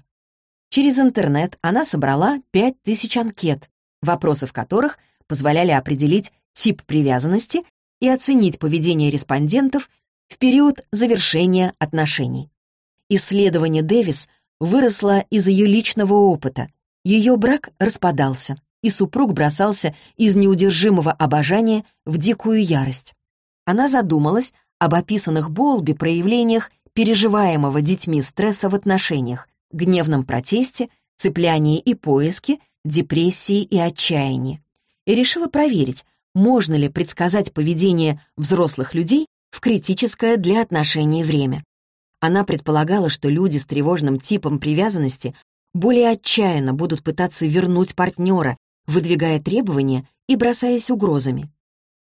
Speaker 1: Через интернет она собрала 5000 анкет, вопросы в которых позволяли определить тип привязанности и оценить поведение респондентов в период завершения отношений. Исследование Дэвис выросло из ее личного опыта. Ее брак распадался, и супруг бросался из неудержимого обожания в дикую ярость. Она задумалась об описанных Болби проявлениях переживаемого детьми стресса в отношениях, гневном протесте, цеплянии и поиске, депрессии и отчаянии. И решила проверить, можно ли предсказать поведение взрослых людей в критическое для отношений время. Она предполагала, что люди с тревожным типом привязанности более отчаянно будут пытаться вернуть партнера, выдвигая требования и бросаясь угрозами.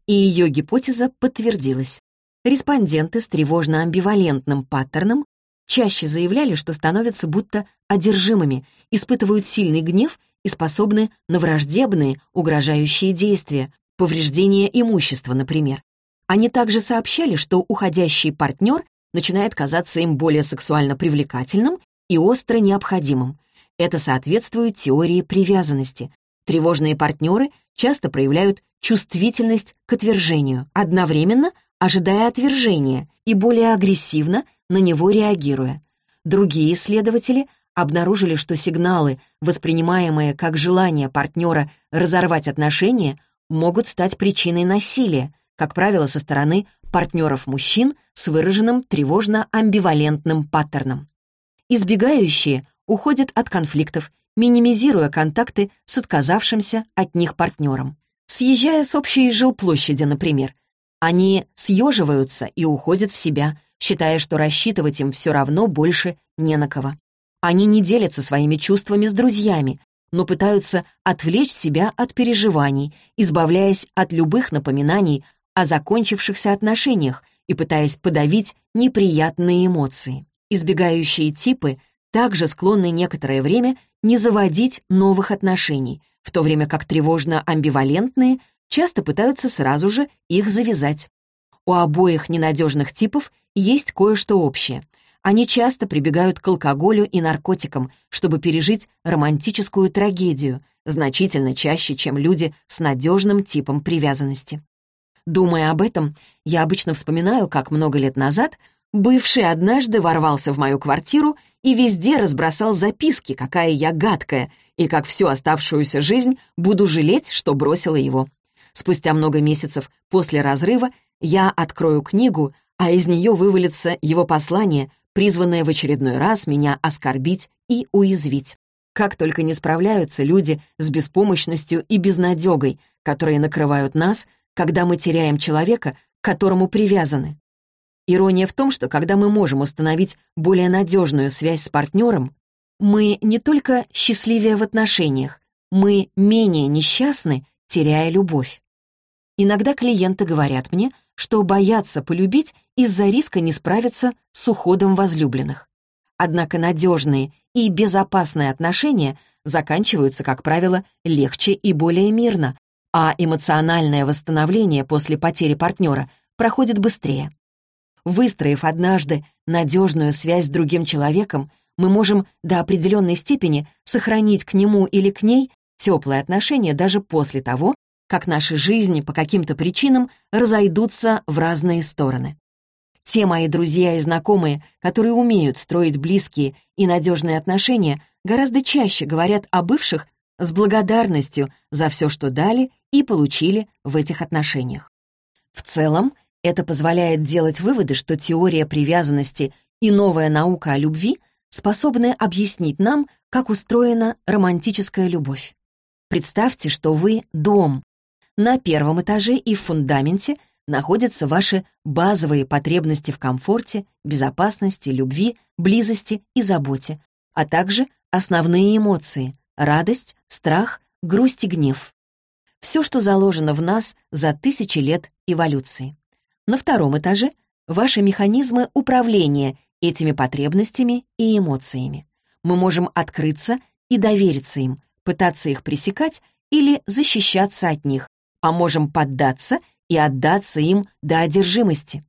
Speaker 1: И ее гипотеза подтвердилась. Респонденты с тревожно-амбивалентным паттерном чаще заявляли, что становятся будто одержимыми, испытывают сильный гнев и способны на враждебные, угрожающие действия, повреждение имущества, например. Они также сообщали, что уходящий партнер начинает казаться им более сексуально привлекательным и остро необходимым. Это соответствует теории привязанности. Тревожные партнеры часто проявляют чувствительность к отвержению, одновременно ожидая отвержения и более агрессивно на него реагируя. Другие исследователи обнаружили, что сигналы, воспринимаемые как желание партнера разорвать отношения, могут стать причиной насилия, как правило, со стороны партнеров мужчин с выраженным тревожно-амбивалентным паттерном. Избегающие уходят от конфликтов, минимизируя контакты с отказавшимся от них партнером. Съезжая с общей жилплощади, например, они съеживаются и уходят в себя, считая, что рассчитывать им все равно больше не на кого. Они не делятся своими чувствами с друзьями, но пытаются отвлечь себя от переживаний, избавляясь от любых напоминаний о закончившихся отношениях и пытаясь подавить неприятные эмоции. Избегающие типы также склонны некоторое время не заводить новых отношений, в то время как тревожно-амбивалентные часто пытаются сразу же их завязать. У обоих ненадежных типов есть кое-что общее. Они часто прибегают к алкоголю и наркотикам, чтобы пережить романтическую трагедию, значительно чаще, чем люди с надежным типом привязанности. Думая об этом, я обычно вспоминаю, как много лет назад бывший однажды ворвался в мою квартиру и везде разбросал записки, какая я гадкая, и как всю оставшуюся жизнь буду жалеть, что бросила его. Спустя много месяцев после разрыва я открою книгу, а из нее вывалится его послание, призванное в очередной раз меня оскорбить и уязвить. Как только не справляются люди с беспомощностью и безнадегой, которые накрывают нас, когда мы теряем человека, к которому привязаны. Ирония в том, что когда мы можем установить более надежную связь с партнером, мы не только счастливее в отношениях, мы менее несчастны, теряя любовь. Иногда клиенты говорят мне, что боятся полюбить из-за риска не справиться с уходом возлюбленных. Однако надежные и безопасные отношения заканчиваются, как правило, легче и более мирно, а эмоциональное восстановление после потери партнера проходит быстрее. Выстроив однажды надежную связь с другим человеком, мы можем до определенной степени сохранить к нему или к ней теплые отношения даже после того, как наши жизни по каким-то причинам разойдутся в разные стороны. Те мои друзья и знакомые, которые умеют строить близкие и надежные отношения, гораздо чаще говорят о бывших с благодарностью за все, что дали и получили в этих отношениях. В целом, это позволяет делать выводы, что теория привязанности и новая наука о любви способны объяснить нам, как устроена романтическая любовь. Представьте, что вы — дом. На первом этаже и в фундаменте находятся ваши базовые потребности в комфорте, безопасности, любви, близости и заботе, а также основные эмоции — радость, страх, грусть и гнев. Все, что заложено в нас за тысячи лет эволюции. На втором этаже — ваши механизмы управления этими потребностями и эмоциями. Мы можем открыться и довериться им, пытаться их пресекать или защищаться от них, а можем поддаться и отдаться им до одержимости.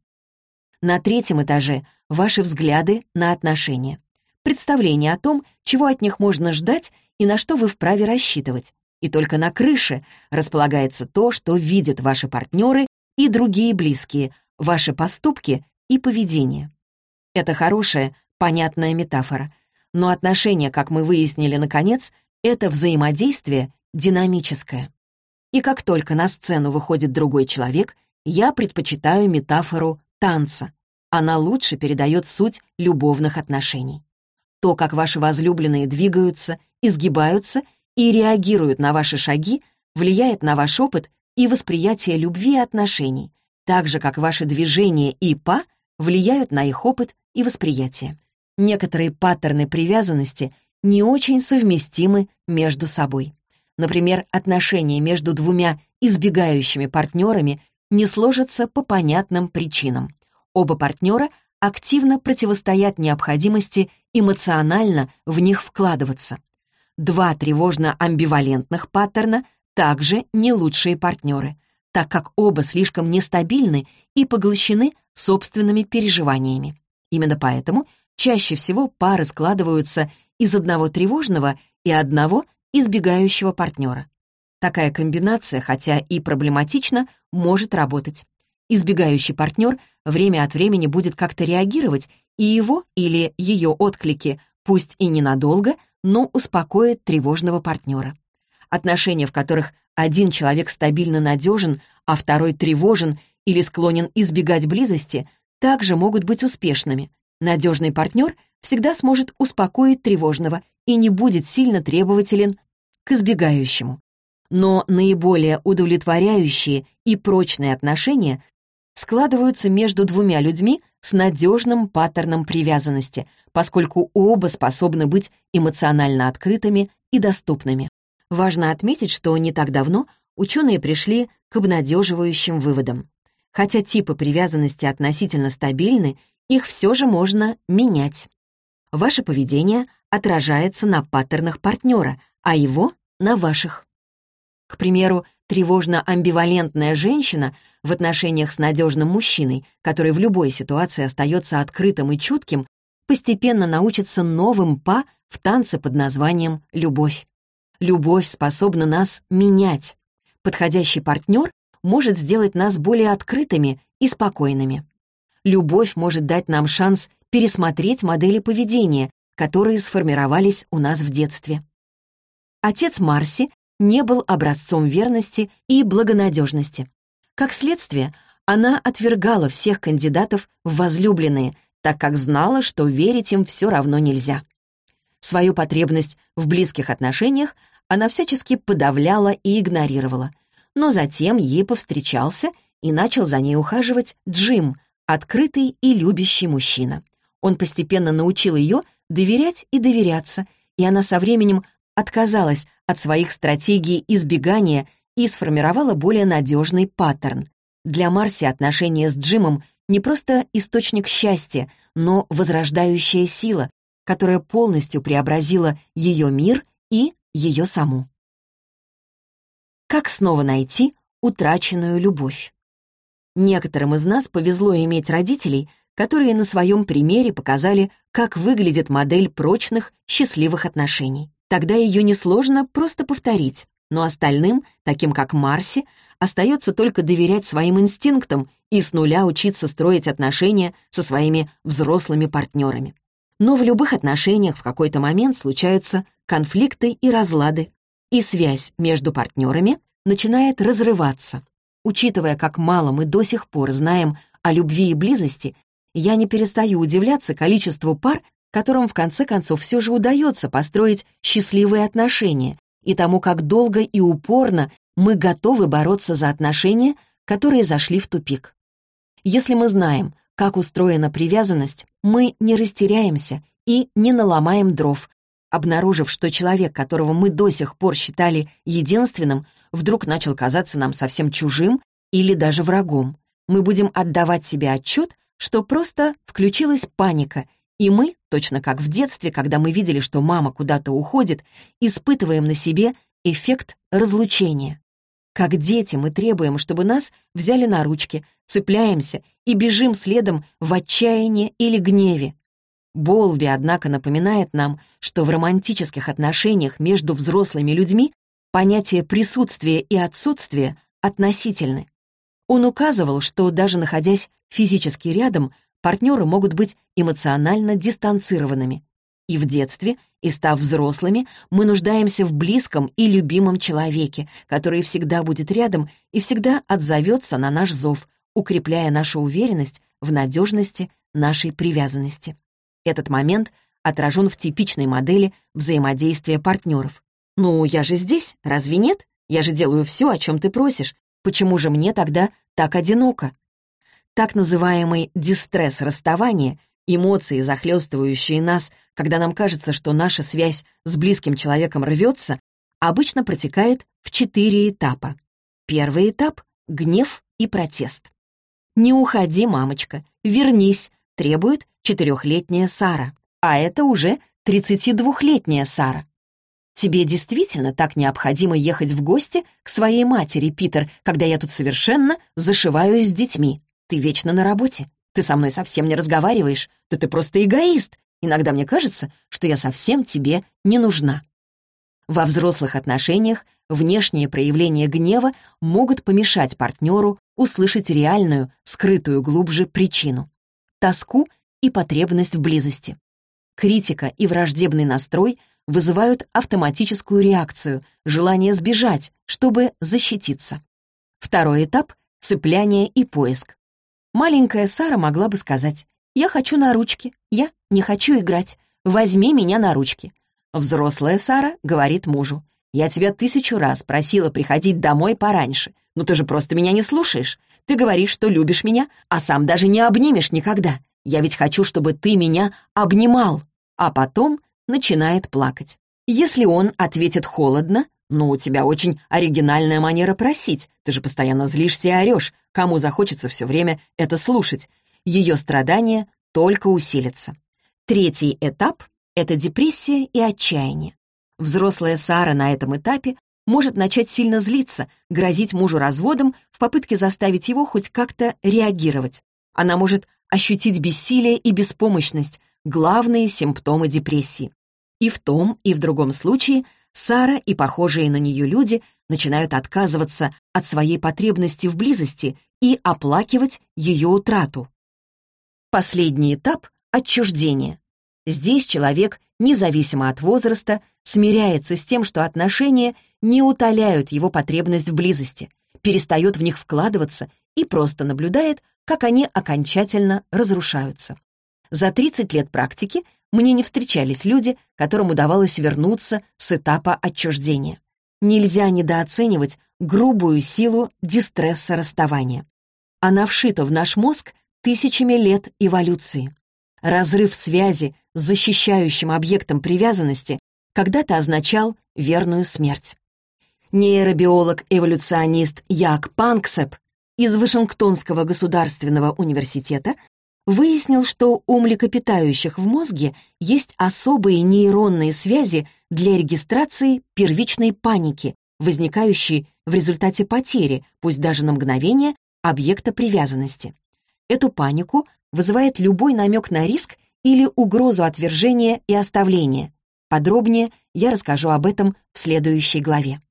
Speaker 1: На третьем этаже ваши взгляды на отношения. Представление о том, чего от них можно ждать и на что вы вправе рассчитывать. И только на крыше располагается то, что видят ваши партнеры и другие близкие, ваши поступки и поведение. Это хорошая, понятная метафора. Но отношения, как мы выяснили наконец, это взаимодействие динамическое. И как только на сцену выходит другой человек, я предпочитаю метафору танца. Она лучше передает суть любовных отношений. То, как ваши возлюбленные двигаются, изгибаются и реагируют на ваши шаги, влияет на ваш опыт и восприятие любви и отношений, так же, как ваши движения и па влияют на их опыт и восприятие. Некоторые паттерны привязанности не очень совместимы между собой. Например, отношения между двумя избегающими партнерами не сложатся по понятным причинам. Оба партнера активно противостоят необходимости эмоционально в них вкладываться. Два тревожно-амбивалентных паттерна также не лучшие партнеры, так как оба слишком нестабильны и поглощены собственными переживаниями. Именно поэтому чаще всего пары складываются из одного тревожного и одного избегающего партнера. Такая комбинация, хотя и проблематична, может работать. Избегающий партнер время от времени будет как-то реагировать, и его или ее отклики, пусть и ненадолго, но успокоят тревожного партнера. Отношения, в которых один человек стабильно надежен, а второй тревожен или склонен избегать близости, также могут быть успешными. Надежный партнер всегда сможет успокоить тревожного и не будет сильно требователен к избегающему. Но наиболее удовлетворяющие и прочные отношения складываются между двумя людьми с надежным паттерном привязанности, поскольку оба способны быть эмоционально открытыми и доступными. Важно отметить, что не так давно ученые пришли к обнадеживающим выводам. Хотя типы привязанности относительно стабильны, их все же можно менять. Ваше поведение отражается на паттернах партнера, а его — на ваших. К примеру, тревожно-амбивалентная женщина в отношениях с надежным мужчиной, который в любой ситуации остается открытым и чутким, постепенно научится новым па в танце под названием «любовь». Любовь способна нас менять. Подходящий партнер может сделать нас более открытыми и спокойными. Любовь может дать нам шанс пересмотреть модели поведения, которые сформировались у нас в детстве. Отец Марси не был образцом верности и благонадежности. Как следствие, она отвергала всех кандидатов в возлюбленные, так как знала, что верить им все равно нельзя. Свою потребность в близких отношениях она всячески подавляла и игнорировала. Но затем ей повстречался и начал за ней ухаживать Джим, открытый и любящий мужчина. Он постепенно научил ее доверять и доверяться, и она со временем отказалась от своих стратегий избегания и сформировала более надежный паттерн. Для Марси отношения с Джимом не просто источник счастья, но возрождающая сила, которая полностью преобразила ее мир и ее саму. Как снова найти утраченную любовь? Некоторым из нас повезло иметь родителей, которые на своем примере показали, как выглядит модель прочных, счастливых отношений. Тогда ее несложно просто повторить, но остальным, таким как Марси, остается только доверять своим инстинктам и с нуля учиться строить отношения со своими взрослыми партнерами. Но в любых отношениях в какой-то момент случаются конфликты и разлады, и связь между партнерами начинает разрываться. Учитывая, как мало мы до сих пор знаем о любви и близости, я не перестаю удивляться количеству пар, которым в конце концов все же удается построить счастливые отношения, и тому, как долго и упорно мы готовы бороться за отношения, которые зашли в тупик. Если мы знаем, как устроена привязанность, мы не растеряемся и не наломаем дров, обнаружив, что человек, которого мы до сих пор считали единственным, вдруг начал казаться нам совсем чужим или даже врагом. Мы будем отдавать себе отчет, что просто включилась паника, и мы, точно как в детстве, когда мы видели, что мама куда-то уходит, испытываем на себе эффект разлучения. Как дети мы требуем, чтобы нас взяли на ручки, цепляемся и бежим следом в отчаянии или гневе. Болби, однако, напоминает нам, что в романтических отношениях между взрослыми людьми понятие присутствия и отсутствия относительны. Он указывал, что даже находясь физически рядом, партнеры могут быть эмоционально дистанцированными. И в детстве, и став взрослыми, мы нуждаемся в близком и любимом человеке, который всегда будет рядом и всегда отзовется на наш зов, укрепляя нашу уверенность в надежности нашей привязанности. Этот момент отражен в типичной модели взаимодействия партнеров. «Ну, я же здесь, разве нет? Я же делаю все, о чем ты просишь. Почему же мне тогда так одиноко?» Так называемый дистресс расставания, эмоции, захлестывающие нас, когда нам кажется, что наша связь с близким человеком рвется, обычно протекает в четыре этапа. Первый этап — гнев и протест. «Не уходи, мамочка, вернись», требует четырехлетняя Сара, а это уже 32-летняя Сара. «Тебе действительно так необходимо ехать в гости к своей матери, Питер, когда я тут совершенно зашиваюсь с детьми? Ты вечно на работе. Ты со мной совсем не разговариваешь. Да ты просто эгоист. Иногда мне кажется, что я совсем тебе не нужна». Во взрослых отношениях внешние проявления гнева могут помешать партнеру услышать реальную, скрытую глубже причину — тоску и потребность в близости. Критика и враждебный настрой вызывают автоматическую реакцию, желание сбежать, чтобы защититься. Второй этап — цепляние и поиск. Маленькая Сара могла бы сказать «Я хочу на ручки, я не хочу играть, возьми меня на ручки». Взрослая Сара говорит мужу «Я тебя тысячу раз просила приходить домой пораньше, но ты же просто меня не слушаешь. Ты говоришь, что любишь меня, а сам даже не обнимешь никогда. Я ведь хочу, чтобы ты меня обнимал». А потом начинает плакать. Если он ответит холодно, «Ну, у тебя очень оригинальная манера просить. Ты же постоянно злишься и орешь. Кому захочется все время это слушать?» Ее страдания только усилятся. Третий этап — это депрессия и отчаяние. Взрослая Сара на этом этапе может начать сильно злиться, грозить мужу разводом в попытке заставить его хоть как-то реагировать. Она может ощутить бессилие и беспомощность, главные симптомы депрессии. И в том, и в другом случае Сара и похожие на нее люди начинают отказываться от своей потребности в близости и оплакивать ее утрату. Последний этап — отчуждение. Здесь человек, независимо от возраста, смиряется с тем, что отношения не утоляют его потребность в близости, перестает в них вкладываться и просто наблюдает, как они окончательно разрушаются. За 30 лет практики мне не встречались люди, которым удавалось вернуться с этапа отчуждения. Нельзя недооценивать грубую силу дистресса расставания. Она вшита в наш мозг тысячами лет эволюции. Разрыв связи с защищающим объектом привязанности когда-то означал верную смерть. Нейробиолог-эволюционист Як Панксеп из Вашингтонского государственного университета выяснил, что у млекопитающих в мозге есть особые нейронные связи для регистрации первичной паники, возникающей в результате потери, пусть даже на мгновение, объекта привязанности. Эту панику вызывает любой намек на риск или угрозу отвержения и оставления. Подробнее я расскажу об этом в следующей главе.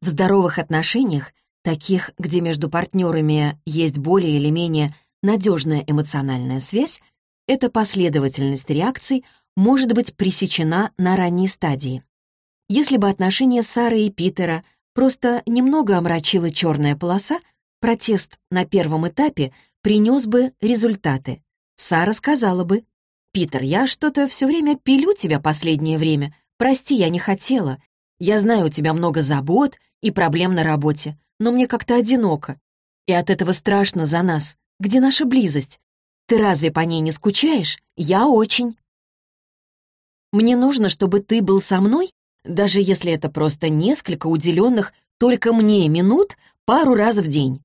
Speaker 1: В здоровых отношениях, таких, где между партнерами есть более или менее надежная эмоциональная связь, эта последовательность реакций может быть пресечена на ранней стадии. Если бы отношения Сары и Питера просто немного омрачила черная полоса, протест на первом этапе принес бы результаты. Сара сказала бы, «Питер, я что-то все время пилю тебя последнее время. Прости, я не хотела. Я знаю, у тебя много забот и проблем на работе, но мне как-то одиноко. И от этого страшно за нас. Где наша близость? Ты разве по ней не скучаешь? Я очень. Мне нужно, чтобы ты был со мной, даже если это просто несколько уделенных только мне минут пару раз в день.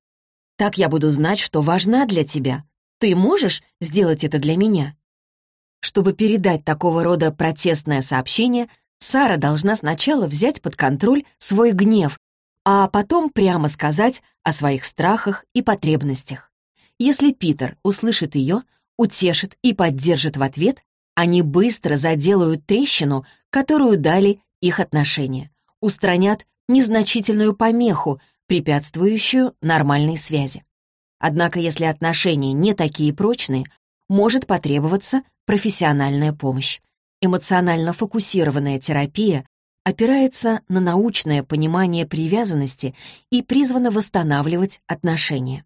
Speaker 1: Так я буду знать, что важна для тебя. Ты можешь сделать это для меня? Чтобы передать такого рода протестное сообщение, Сара должна сначала взять под контроль свой гнев, а потом прямо сказать о своих страхах и потребностях. Если Питер услышит ее, утешит и поддержит в ответ, они быстро заделают трещину, которую дали их отношения, устранят незначительную помеху, препятствующую нормальной связи. Однако, если отношения не такие прочные, может потребоваться профессиональная помощь. Эмоционально фокусированная терапия опирается на научное понимание привязанности и призвана восстанавливать отношения.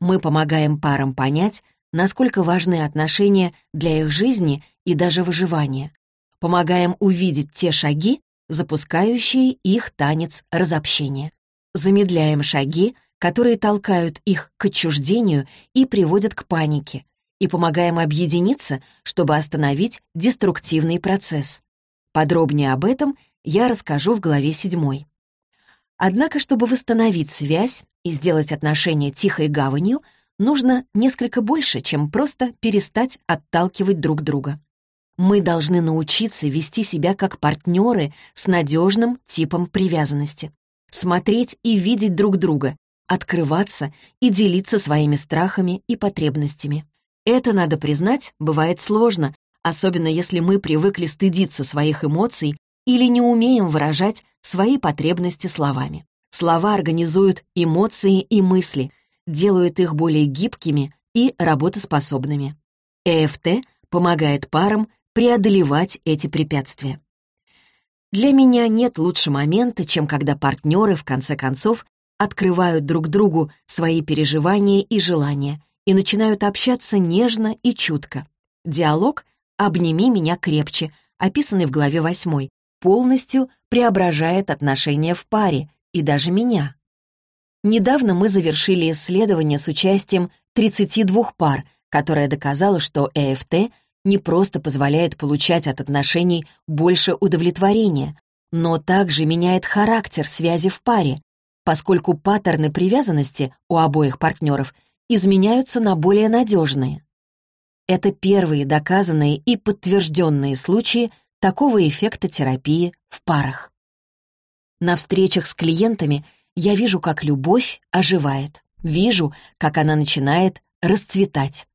Speaker 1: Мы помогаем парам понять, насколько важны отношения для их жизни и даже выживания. Помогаем увидеть те шаги, запускающие их танец разобщения. Замедляем шаги, которые толкают их к отчуждению и приводят к панике, и помогаем объединиться, чтобы остановить деструктивный процесс. Подробнее об этом я расскажу в главе 7. Однако, чтобы восстановить связь и сделать отношения тихой гаванью, нужно несколько больше, чем просто перестать отталкивать друг друга. Мы должны научиться вести себя как партнеры с надежным типом привязанности, смотреть и видеть друг друга, открываться и делиться своими страхами и потребностями. Это, надо признать, бывает сложно, особенно если мы привыкли стыдиться своих эмоций или не умеем выражать свои потребности словами. Слова организуют эмоции и мысли, делают их более гибкими и работоспособными. ЭФТ помогает парам преодолевать эти препятствия. Для меня нет лучше момента, чем когда партнеры, в конце концов, открывают друг другу свои переживания и желания и начинают общаться нежно и чутко. Диалог «Обними меня крепче», описанный в главе 8, полностью преображает отношения в паре и даже меня. Недавно мы завершили исследование с участием 32 пар, которое доказало, что ЭФТ не просто позволяет получать от отношений больше удовлетворения, но также меняет характер связи в паре, поскольку паттерны привязанности у обоих партнеров – изменяются на более надежные. Это первые доказанные и подтвержденные случаи такого эффекта терапии в парах. На встречах с клиентами я вижу, как любовь оживает, вижу, как она начинает расцветать.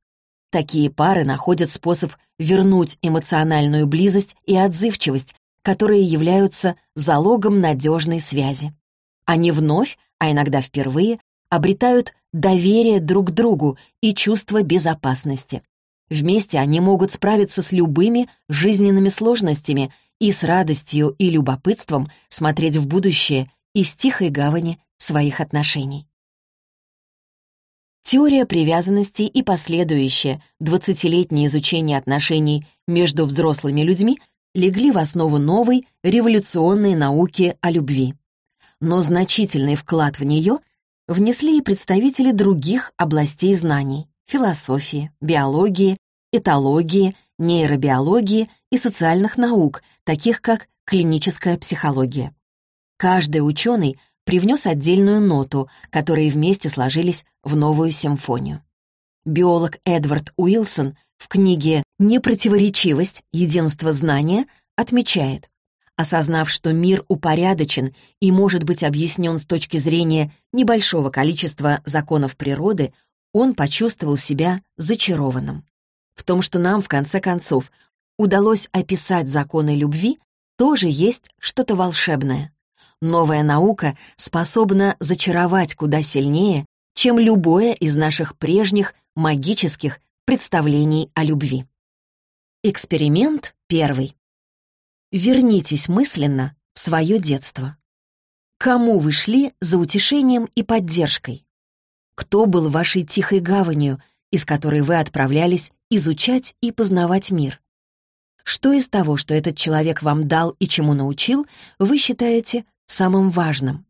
Speaker 1: Такие пары находят способ вернуть эмоциональную близость и отзывчивость, которые являются залогом надежной связи. Они вновь, а иногда впервые, обретают доверие друг к другу и чувство безопасности. Вместе они могут справиться с любыми жизненными сложностями и с радостью и любопытством смотреть в будущее из тихой гавани своих отношений. Теория привязанности и последующее 20-летнее изучение отношений между взрослыми людьми легли в основу новой революционной науки о любви. Но значительный вклад в нее — внесли и представители других областей знаний — философии, биологии, этологии, нейробиологии и социальных наук, таких как клиническая психология. Каждый ученый привнес отдельную ноту, которые вместе сложились в новую симфонию. Биолог Эдвард Уилсон в книге «Непротиворечивость. Единство знания» отмечает, Осознав, что мир упорядочен и может быть объяснен с точки зрения небольшого количества законов природы, он почувствовал себя зачарованным. В том, что нам, в конце концов, удалось описать законы любви, тоже есть что-то волшебное. Новая наука способна зачаровать куда сильнее, чем любое из наших прежних магических представлений о любви. Эксперимент первый. Вернитесь мысленно в свое детство. Кому вы шли за утешением и поддержкой? Кто был вашей тихой гаванью, из которой вы отправлялись изучать и познавать мир? Что из того, что этот человек вам дал и чему научил, вы считаете самым важным?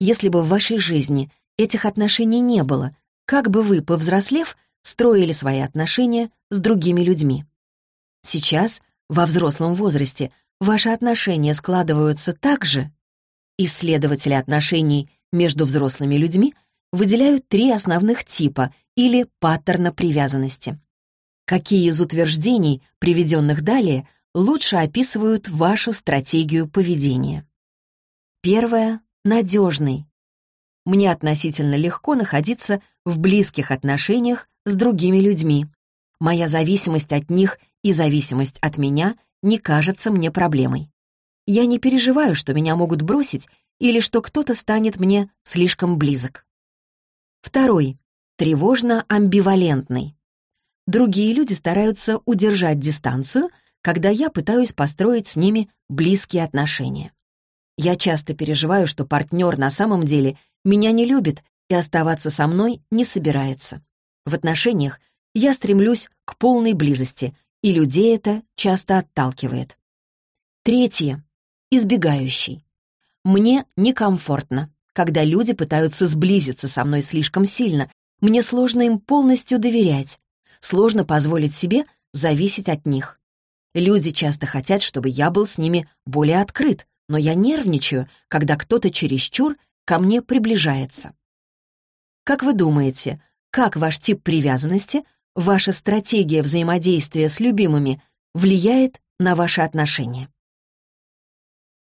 Speaker 1: Если бы в вашей жизни этих отношений не было, как бы вы, повзрослев, строили свои отношения с другими людьми? Сейчас во взрослом возрасте ваши отношения складываются так же? Исследователи отношений между взрослыми людьми выделяют три основных типа или паттерна привязанности. Какие из утверждений, приведенных далее, лучше описывают вашу стратегию поведения? Первое — надежный. Мне относительно легко находиться в близких отношениях с другими людьми. Моя зависимость от них и зависимость от меня не кажется мне проблемой. Я не переживаю, что меня могут бросить или что кто-то станет мне слишком близок. Второй. Тревожно-амбивалентный. Другие люди стараются удержать дистанцию, когда я пытаюсь построить с ними близкие отношения. Я часто переживаю, что партнер на самом деле меня не любит и оставаться со мной не собирается. В отношениях я стремлюсь к полной близости, и людей это часто отталкивает. Третье. Избегающий. Мне некомфортно, когда люди пытаются сблизиться со мной слишком сильно. Мне сложно им полностью доверять. Сложно позволить себе зависеть от них. Люди часто хотят, чтобы я был с ними более открыт, но я нервничаю, когда кто-то чересчур ко мне приближается. Как вы думаете, как ваш тип привязанности, ваша стратегия взаимодействия с любимыми влияет на ваши отношения?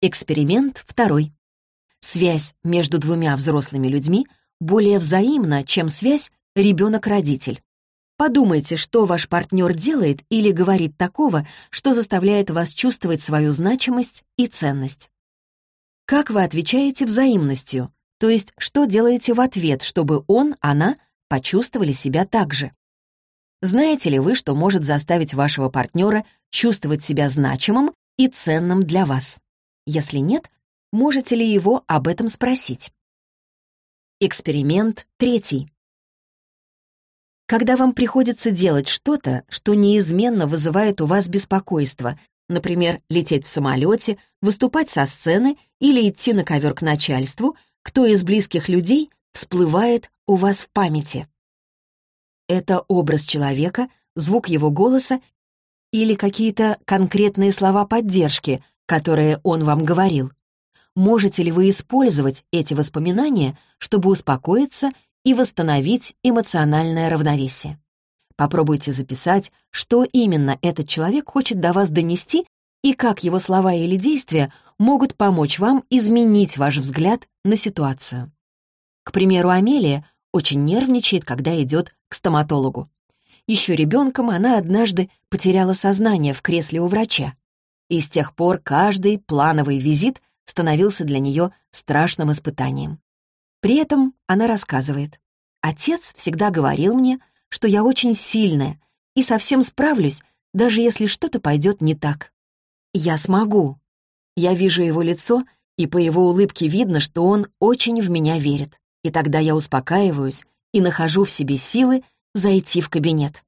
Speaker 1: Эксперимент второй. Связь между двумя взрослыми людьми более взаимна, чем связь ребенок-родитель. Подумайте, что ваш партнер делает или говорит такого, что заставляет вас чувствовать свою значимость и ценность. Как вы отвечаете взаимностью, то есть что делаете в ответ, чтобы он, она почувствовали себя так же? Знаете ли вы, что может заставить вашего партнера чувствовать себя значимым и ценным для вас? Если нет, можете ли его об этом спросить? Эксперимент третий. Когда вам приходится делать что-то, что неизменно вызывает у вас беспокойство, например, лететь в самолете, выступать со сцены или идти на ковер к начальству, кто из близких людей всплывает у вас в памяти? Это образ человека, звук его голоса или какие-то конкретные слова поддержки, которые он вам говорил. Можете ли вы использовать эти воспоминания, чтобы успокоиться и восстановить эмоциональное равновесие. Попробуйте записать, что именно этот человек хочет до вас донести и как его слова или действия могут помочь вам изменить ваш взгляд на ситуацию. К примеру, Амелия очень нервничает, когда идет к стоматологу. Еще ребенком она однажды потеряла сознание в кресле у врача. И с тех пор каждый плановый визит становился для нее страшным испытанием. При этом она рассказывает. «Отец всегда говорил мне, что я очень сильная и совсем справлюсь, даже если что-то пойдет не так. Я смогу. Я вижу его лицо, и по его улыбке видно, что он очень в меня верит. И тогда я успокаиваюсь и нахожу в себе силы зайти в кабинет.